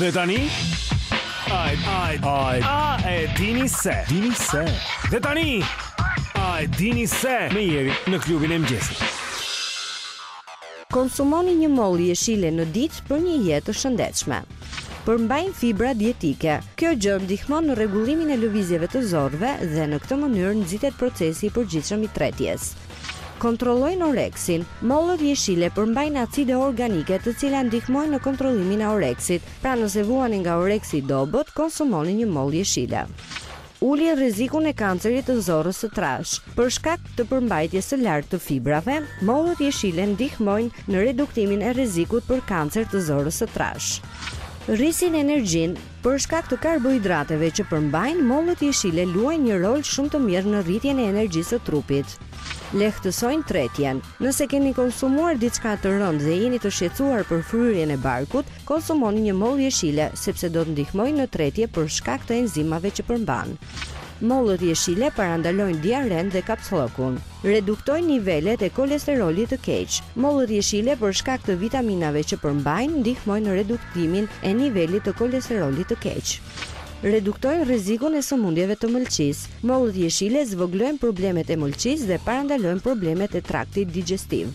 Dhe tani A, a, a, a e dini se dini se Dhe tani A e dini se me Jerin në klubin e mëngjesit Konsumoni një mollë jeshile në ditë për një jetë të shëndetshme përmbajnë fibra dietike. Kjo gjë ndihmon në rregullimin e lëvizjeve të zorrëve dhe në këtë mënyrë nxitet procesi i përgjithshëm i tretjes. Kontrollojnë oreksin. Mollët jeshile përmbajnë acide organike të cilat ndihmojnë në kontrollimin e oreksit. Pra nëse vuani nga oreksi i dobët, konsumoni një mollë jeshile. Ulin rrezikun e kancerit të zorrës së trashë. Për shkak të përmbajtjes së lartë të fibrave, mollët jeshile ndihmojnë në reduktimin e rrezikut për kancer të zorrës së trashë. Rrisin energjinë. Për shkak të karbohidrateve që përmbajnë, mollët jeshile luajnë një rol shumë të mirë në rritjen e energjisë së trupit. Lehtësojnë tretjen. Nëse keni konsumuar diçka të rëndë dhe jeni të shqetësuar për fryrjen e barkut, konsumoni një mollë jeshile, sepse do të ndihmojë në tretje për shkak të enzimave që përmban. Mollët jeshile parandalojnë diarenë dhe kapsllëkun. Reduktojnë nivelet e kolesterolit të keq. Mollët jeshile për shkak të vitaminave që përmbajnë ndihmojnë në reduktimin e nivelit të kolesterolit të keq. Reduktojnë rrezikun e sëmundjeve të mëlçisë. Mollët jeshile zvogëlojnë problemet e mëlçisë dhe parandalojnë problemet e traktit digjestiv.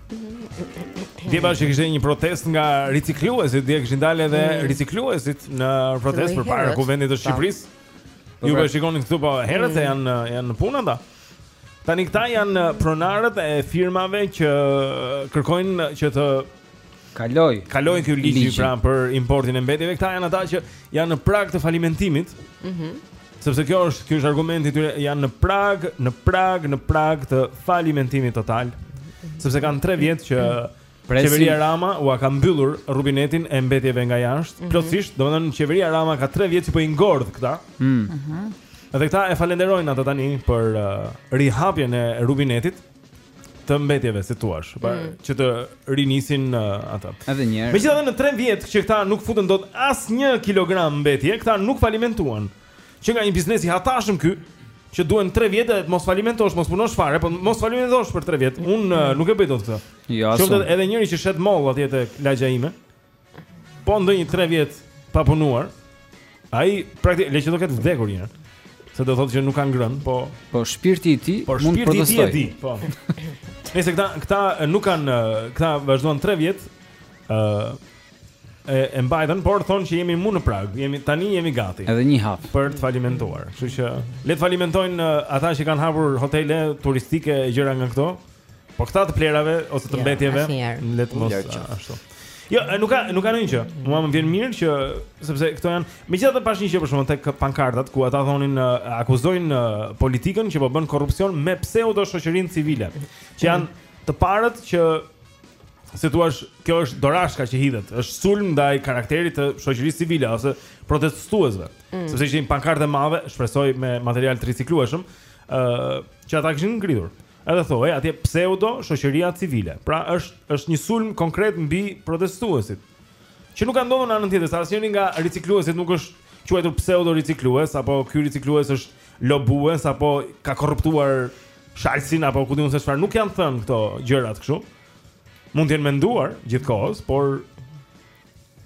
Dje bashkë kishte një protestë nga ricikluesit, dje kishin dalë edhe mm. ricikluesit në protestë përpara Kuvendit të Shqipërisë. Po. Ju po shikonit këtu po herët mm. janë janë në punë ata. Tani këta janë pronarët e firmave që kërkojnë që të kalojë, kalojë ky ligj pra për importin e mbetjeve. Këta janë ata që janë në prag të falimentimit. Mhm. Mm Sepse kjo është, ky është argumenti i tyre, janë në prag, në prag, në prag të falimentimit total. Sepse kanë 3 vjet që Presim. qeveria Rama ua ka mbyllur rubinetin e mbetjeve nga jashtë. Mhm. Plotësisht, domethënë qeveria Rama ka 3 vjet që po i ngordh këta. Mm. Dhe këta e falenderojnë atë tani për uh, rihapjen e rubinetit. të mbetjeve, si të thuash, pra, mm. që të rinisin uh, ata. Edhe një herë. Megjithatë në 3 vjet që këta nuk futën dot asnjë kilogram mbetje, këta nuk falimentuan. Qenka një biznes i hatashëm ky, që duhen 3 vjet dhe të mos falimentosh, mos punosh fare, po mos falimentosh për 3 vjet. Unë uh, mm. nuk e bëj dot këtë. Jo, Qoftë edhe njëri që shet mollë atje te lagja ime. po ndenji 3 vjet pa punuar, ai praktikisht le që do ketë vdekur njëherë. Se do thotë që nuk ka ngrënë, po po shpirti i tij po, mund të protestojë. Shpirti i tij, po. Nëse këta këta nuk kanë këta vazhduan 3 vjet, ë uh, e, e mbajtën, por thonë që jemi mu në prag, jemi tani jemi gati. Edhe një hap për të falimentuar. Kështu që le të falimentojnë ata që kanë hapur hotele turistike e gjëra nga këto. Po këta të plehrave ose të jo, mbetjeve, le të mos ashtu. Jo, nuk ka nuk ka ndonjë gjë. Mua më vjen mirë që sepse këto janë, megjithatë pashë një gjë për shembull tek pankartat ku ata thonin akuzojnë politikën që po bën korrupsion me pseudo shoqërinë civile, që janë të parët që si të thuash kjo është dorashka që hidhet, është sulm ndaj karakterit të shoqërisë civile ose protestuesve. Mm. Sepse ishin pankarta të mëdha, shpresoj me material të riciklueshëm, ë uh, që ata kishin ngritur. Edhe thuhej atje pseudo shoqëria civile. Pra është është një sulm konkret mbi protestuesit. Që nuk ka ndodhur në anën tjetër, se asnjëri nga ricikluesit nuk është quajtur pseudo riciklues apo ky riciklues është lobues apo ka korruptuar Shalsin apo ku di unë se çfarë, nuk janë thënë këto gjërat kështu. Mund të jenë menduar gjithë kohës, por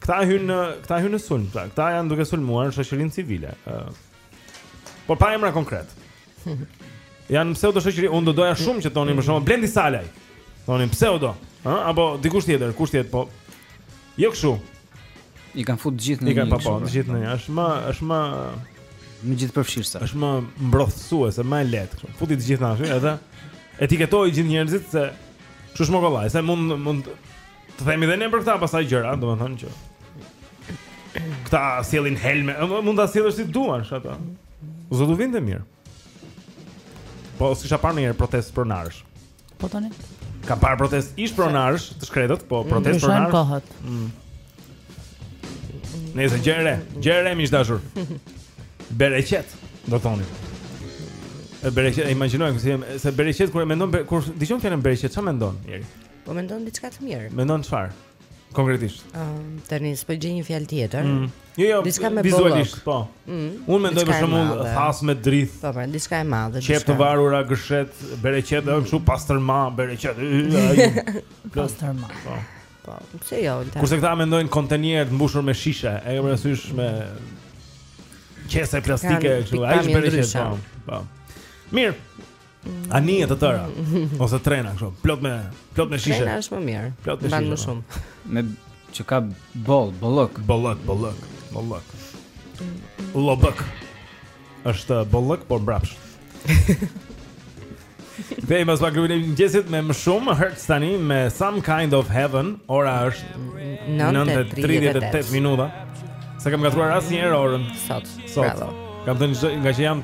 këta hynë në këta hynë në sulm, pra këta janë duke sulmuar shoqërinë civile. Ë. Por pa emra konkretë. Janë pseudo shoqëri, unë do doja shumë që të thonin për shembull Blendi Salaj. Të thonin pseudo, ë, apo dikush tjetër, kush tjetër, po. Jo kështu. I kanë fut gjithë në një. I kanë pa po, pra. gjithë në një. Është më, është më në gjithëpërfshirëse. Është më mbrothësuese, më e lehtë kështu. Futi të gjithë na aty, edhe etiketoji gjithë njerëzit se kështu është më kollaj, se mund mund Të themi dhe ne për këta pastaj gjëra, domethënë që Këta sjellin helme, mund të sjellësh si do ashtu Zot u vinte mirë Po, s'kisha parë ndonjëherë protestë pronarësh Po tani? Ka parë protestë ish pronarësh të shkretët, po mm, protestë pronarësh kohët mm. Nejse Jeri, Jeri miq të dashur Bereqet, do të thoni Bereqet, imagjino një çik se, se bereqet, kur e mendon, kur dëgjon fjalën bereqet, çë mendon, njeri? Po mendon diçka të mirë. Mendon çfarë? Konkretisht. Ëm um, tani s'po gjej një fjalë tjetër. Mm. Jo, jo, diçka më vizualisht, po. Mm. Unë mendoj për shembull thasë me drithë. Po, pra, diçka e madhe. Qepë të varura, gërshet, bereqet, mm. kështu pastërma, bereqet. Pastërma. Po. Po, pse jo? Kurse këta mendojnë kontejnerë të mbushur me shishe, e ke parasysh me qese plastike kështu, ai është bereqet, po. Po. Mirë. Anije të tëra ose trena kështu, plot me plot me shishe. Trena është më mirë. Plot me shishe. Më po. shumë. Meqë ka boll, bollëk, bollëk, bollëk, bollëk. Lobëk. Është bollëk por mbrapsht. Wake Up rikthehet mëngjesit me më shumë Hurts tani me Some Kind of Heaven Ora është 9.38 minuta S'e kam gatuar asnjëherë orën Sot, Sot. Bravo. Kam tani që nga që jam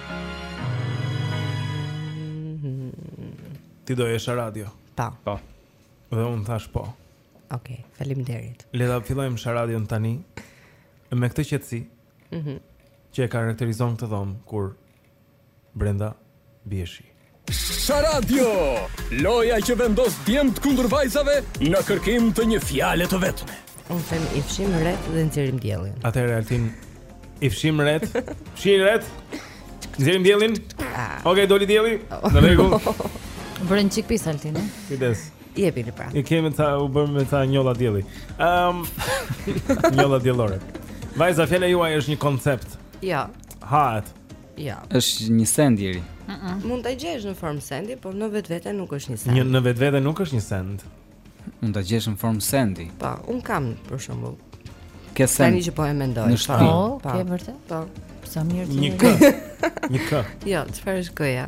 Ti do jesh sharadio. Po. Po. Dhe unë thashë po. Okej, okay, faleminderit. Le ta fillojmë sharadion tani me këtë qetësi. Mhm. Mm që e karakterizon këtë dhomë kur brenda bie shi. Sharadio, loja që vendos djemt kundër vajzave në kërkim të një fjale të vetme. Unë them i fshijmë retë dhe nxjerrim diellin. Atëherë Altin i fshijmë retë, fshiji retë. Nxjerrim diellin. Ah. Okej, okay, doli dielli. Oh. Në rregull. Bëre një çik pis Altin. Kujdes. E bëri pra. I kemi ta u bëmë me ca njolla dielli. Ehm. Um, njolla diellore. Vajza fjala juaj është një koncept. Jo. Ja. Hahet. Jo. Është një send Jeri. Ëh. Uh -uh. Mund ta gjesh në formë sendi, por në vetvete nuk është një send. Një në vetvete nuk është një send. Mund ta gjesh në formë sendi. Po, unë kam për shembull. Ke send. Tani që po e mendoj. Në shtëpi. Po, po, ke vërtet? Po. Sa mirë ti. Një ke. Një ke. Jo, çfarë është kjo?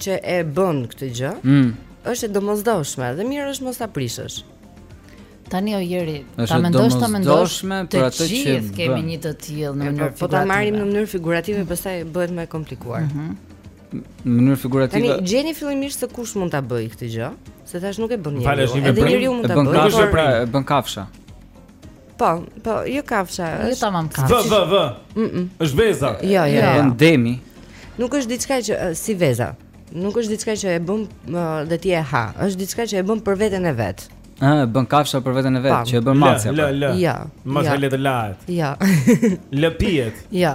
që e bën këtë gjë, mm. është e domosdoshme dhe mirë është mos ta prishësh. Tani o Jeri, ta mendosh ta mendosh prapë që kemi një të tillë në mënyrë figurative. Po ta marrim në mënyrë figurative, mm. pastaj bëhet më e komplikuar. Mhm. Mm në mënyrë figurative. Tani gjeni fillimisht se kush mund ta bëjë këtë gjë, se tash nuk e bën njeriu. Edhe njeriu mund ta bëjë. E bën kafsha, pra, e bën kafsha. Po, po, jo kafsha, jo është. Jo tamam kafshë. V v v. Mhm. Është veza. Jo, jo, jo. Demi. Nuk është diçka që si veza. Nuk është diçka që e bën dhe ti e ha. Është diçka që e bën për veten e vet. Ë, bën kafsha për veten e vet, që e bën macja. Jo. Mos e le të lahet. Jo. Lëpihet. Jo.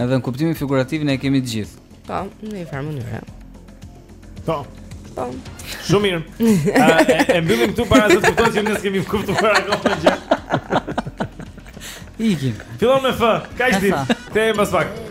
Edhe në kuptimin figurativ ne e kemi të gjithë. Po, në një farë mënyre. Po. Po. Shumë mirë. Uh, e mbyllim këtu para se të kuptojmë se ne s'kemi kuptuar akoma gjë. Ikim. Fillon me F. Kaq ishte. Kthehemi pas pak.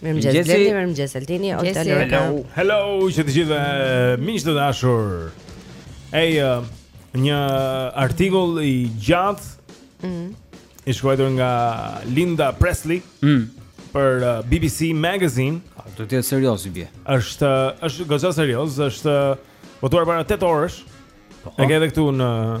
Mirëmëngjes Mirëmëngjes. Blendi, mirëmëngjes Altini, Olta Mirëmëngjes. Lorka. Hello, hello, që të gjithëve miq të dashur. Ej, uh, një artikull i gjatë Mhm. i shkruar nga Linda Presley Mm. për uh, BBC Magazine. Do të jetë serioz i bie. Është është goxha serioz, është uh, botuar para 8 orësh. Po. E ke edhe këtu në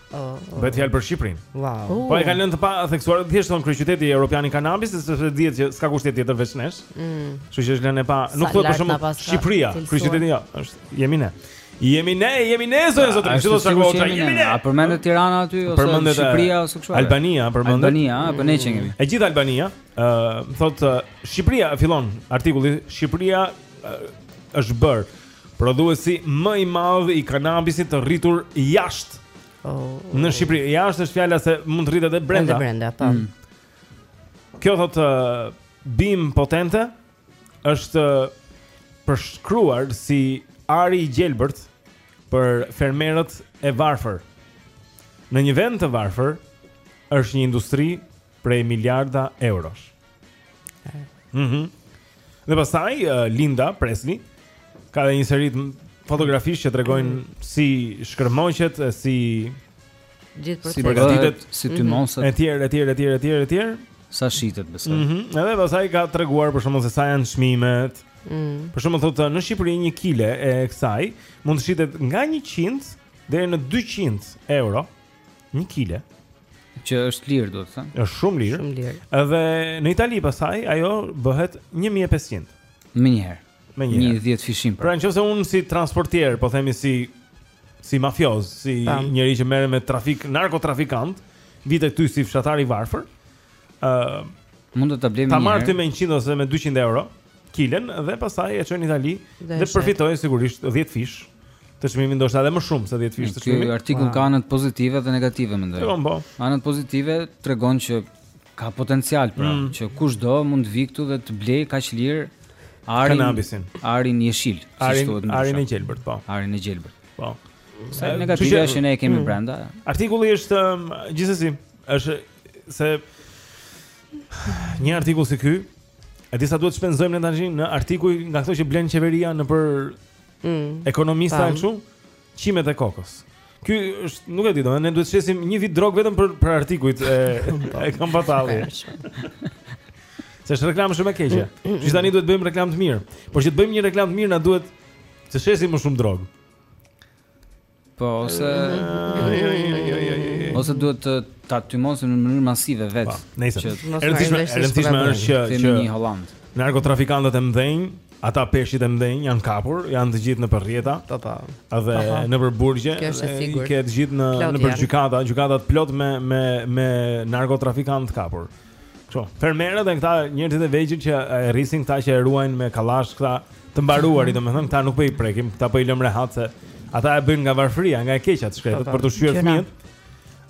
Bëhet fjalë për Shqipërinë. Wow. Po e kanë lënë të pa theksuar thjesht on kryeqyteti europian i kanabisit, sepse dihet që s'ka kush të jetë tjetër veç nesh. Mm. Kështu që është lënë pa, nuk thotë për shembull Shqipëria, kryeqyteti jo, është jemi ne. Jemi ne, jemi ne zonja zotërinj, çdo sa kohë që jemi ne. A përmendet Tirana aty ose përmendet Shqipëria ose kështu? Albania, përmendet. Albania, po ne që kemi. E gjithë Albania, ë, thotë Shqipëria fillon artikulli Shqipëria është bër. Prodhuesi më i madh i kanabisit të rritur jashtë. Oh. Në Shqipëri, jashtë është fjala se mund të rritet edhe brenda. Edhe brenda, po. Mm. Kjo thotë uh, bimë potente është uh, përshkruar si ari i gjelbërt për fermerët e varfër. Në një vend të varfër është një industri prej miliarda eurosh. Mhm. Mm dhe pastaj uh, Linda Presley ka dhe një seri fotografish që tregojnë mm -hmm. si shkërmoqet, si gjithë procesin, si përgatitet, si mhm. tymoset, etj, etj, etj, etj, etj. Sa shitet besoj. Mhm. Mm edhe pastaj ka treguar për shembull se sa janë çmimet. Mhm. Mm për shembull thotë në Shqipëri 1 kile e kësaj mund të shitet nga 100 deri në 200 euro. Një kile që është lirë, duhet thënë. Është shumë lirë. Shumë lirë. Edhe në Itali pastaj ajo bëhet 1500. Menjëherë. Menjëherë 10 fishim. Pra, pra në qoftë se unë si transportier, po themi si si mafioz, si njeri që merret me trafik, narkotrafikant, vij te ty si fshatar i varfër, ë uh, mund të ta blejmë. Ta marrim ty me 100 ose me 200 euro kilen dhe pastaj e çon në Itali dhe, dhe përfitojnë sigurisht 10 fish të çmimit ndoshta edhe më shumë se 10 fish të çmimit. Ky artikull ka anët pozitive dhe negative mendoj. Po, po. Anët pozitive tregon që ka potencial pra, mm. që kushdo mund të vijë këtu dhe të blejë kaq lirë arin kanabisin, arin jeshil, arin, si arin e gjelbërt, po. Arin e gjelbërt. Po. Sa negative që ne kemi mm. brenda. Artikulli është um, gjithsesi është Se një artikull si ky, e di sa duhet të shpenzojmë ne tani në artikuj nga këto që blen qeveria nëpër mm, ekonomista e kështu, qimet e kokës. Ky është, nuk e di, domethënë ne duhet të shesim një vit drog vetëm për për artikujt e e kam patalli. Se është reklamë shumë e keqe. Që tani duhet të bëjmë reklamë të mirë. Por që të bëjmë një reklamë të mirë na duhet të shesim më shumë drog. Po ose ose duhet të ta tymosim në mënyrë masive vetë. Po, nëse që e rëndësishme, e rëndësishme është që që në Holand. Narkotrafikantët e mëdhenj, ata peshqit e mëdhenj janë kapur, janë të gjithë nëpër rrjeta. Po po. Edhe nëpër burgje, i ke të gjithë nëpër gjykata, gjykatat plot me me me narkotrafikantë të kapur. Kjo, fermerët dhe këta njerëzit e vegjël që e rrisin këta që e ruajnë me kallash këta të mbaruarit, mhm. domethënë këta nuk po i prekim, këta po i lëmë rehat se ata e bëjnë nga varfëria, nga e keqja të shkretët për të ushqyer fëmijët.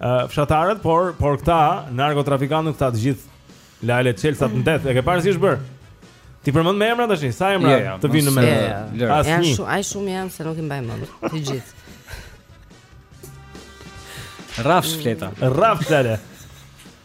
Ë uh, fshatarët, por por këta narkotrafikantët këta të gjithë lale çelsa të ndet, e ke parë si është bër? Ti përmend me emra tash, sa emra yeah, të vinë në mend? Janë shumë, aq shumë janë se nuk i mbaj mend të gjithë. Rafsh fleta. Rafsh fleta.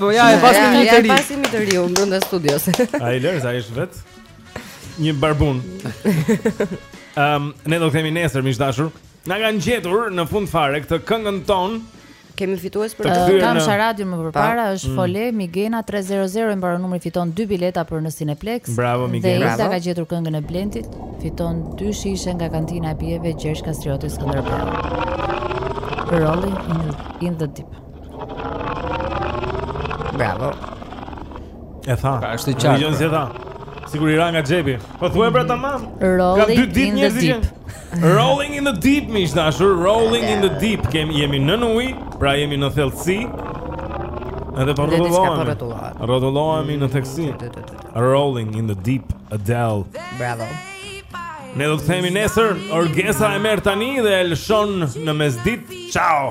Po ja, e pa se m'u mbërri. Ja, e pa se m'u mbërri unë brenda studios. Ai lërs, ai është vet një barbun. Ehm, um, ne do të kthehemi nesër miq të dashur. Na kanë gjetur në fund fare këtë këngën ton. Kemi fitues për te Kam në... radio më përpara pa? është mm. Fole Migena 300 i mbaron numri fiton 2 bileta për në Cineplex. Bravo Migena. Dhe ka gjetur këngën e Blendit, fiton 2 shishe nga kantina e pijeve Gjergj Kastrioti Skënderbeu. Rolling in the, in the deep. Bravo. E tha. Pra është i qartë. Dëgjo si e tha. Sikur i ra nga xhepi. Po thuaj pra tamam. Ka dy ditë në deep. Rolling in the deep, miq të dashur, rolling in the deep. Kem jemi nën ujë, pra jemi në thellësi. Edhe po rrotullohemi. Rrotullohemi në thellësi. Rolling in the deep, Adele. Bravo. Ne do të kthehemi nesër, Orgesa e merr tani dhe e lëshon në mesditë. Ciao.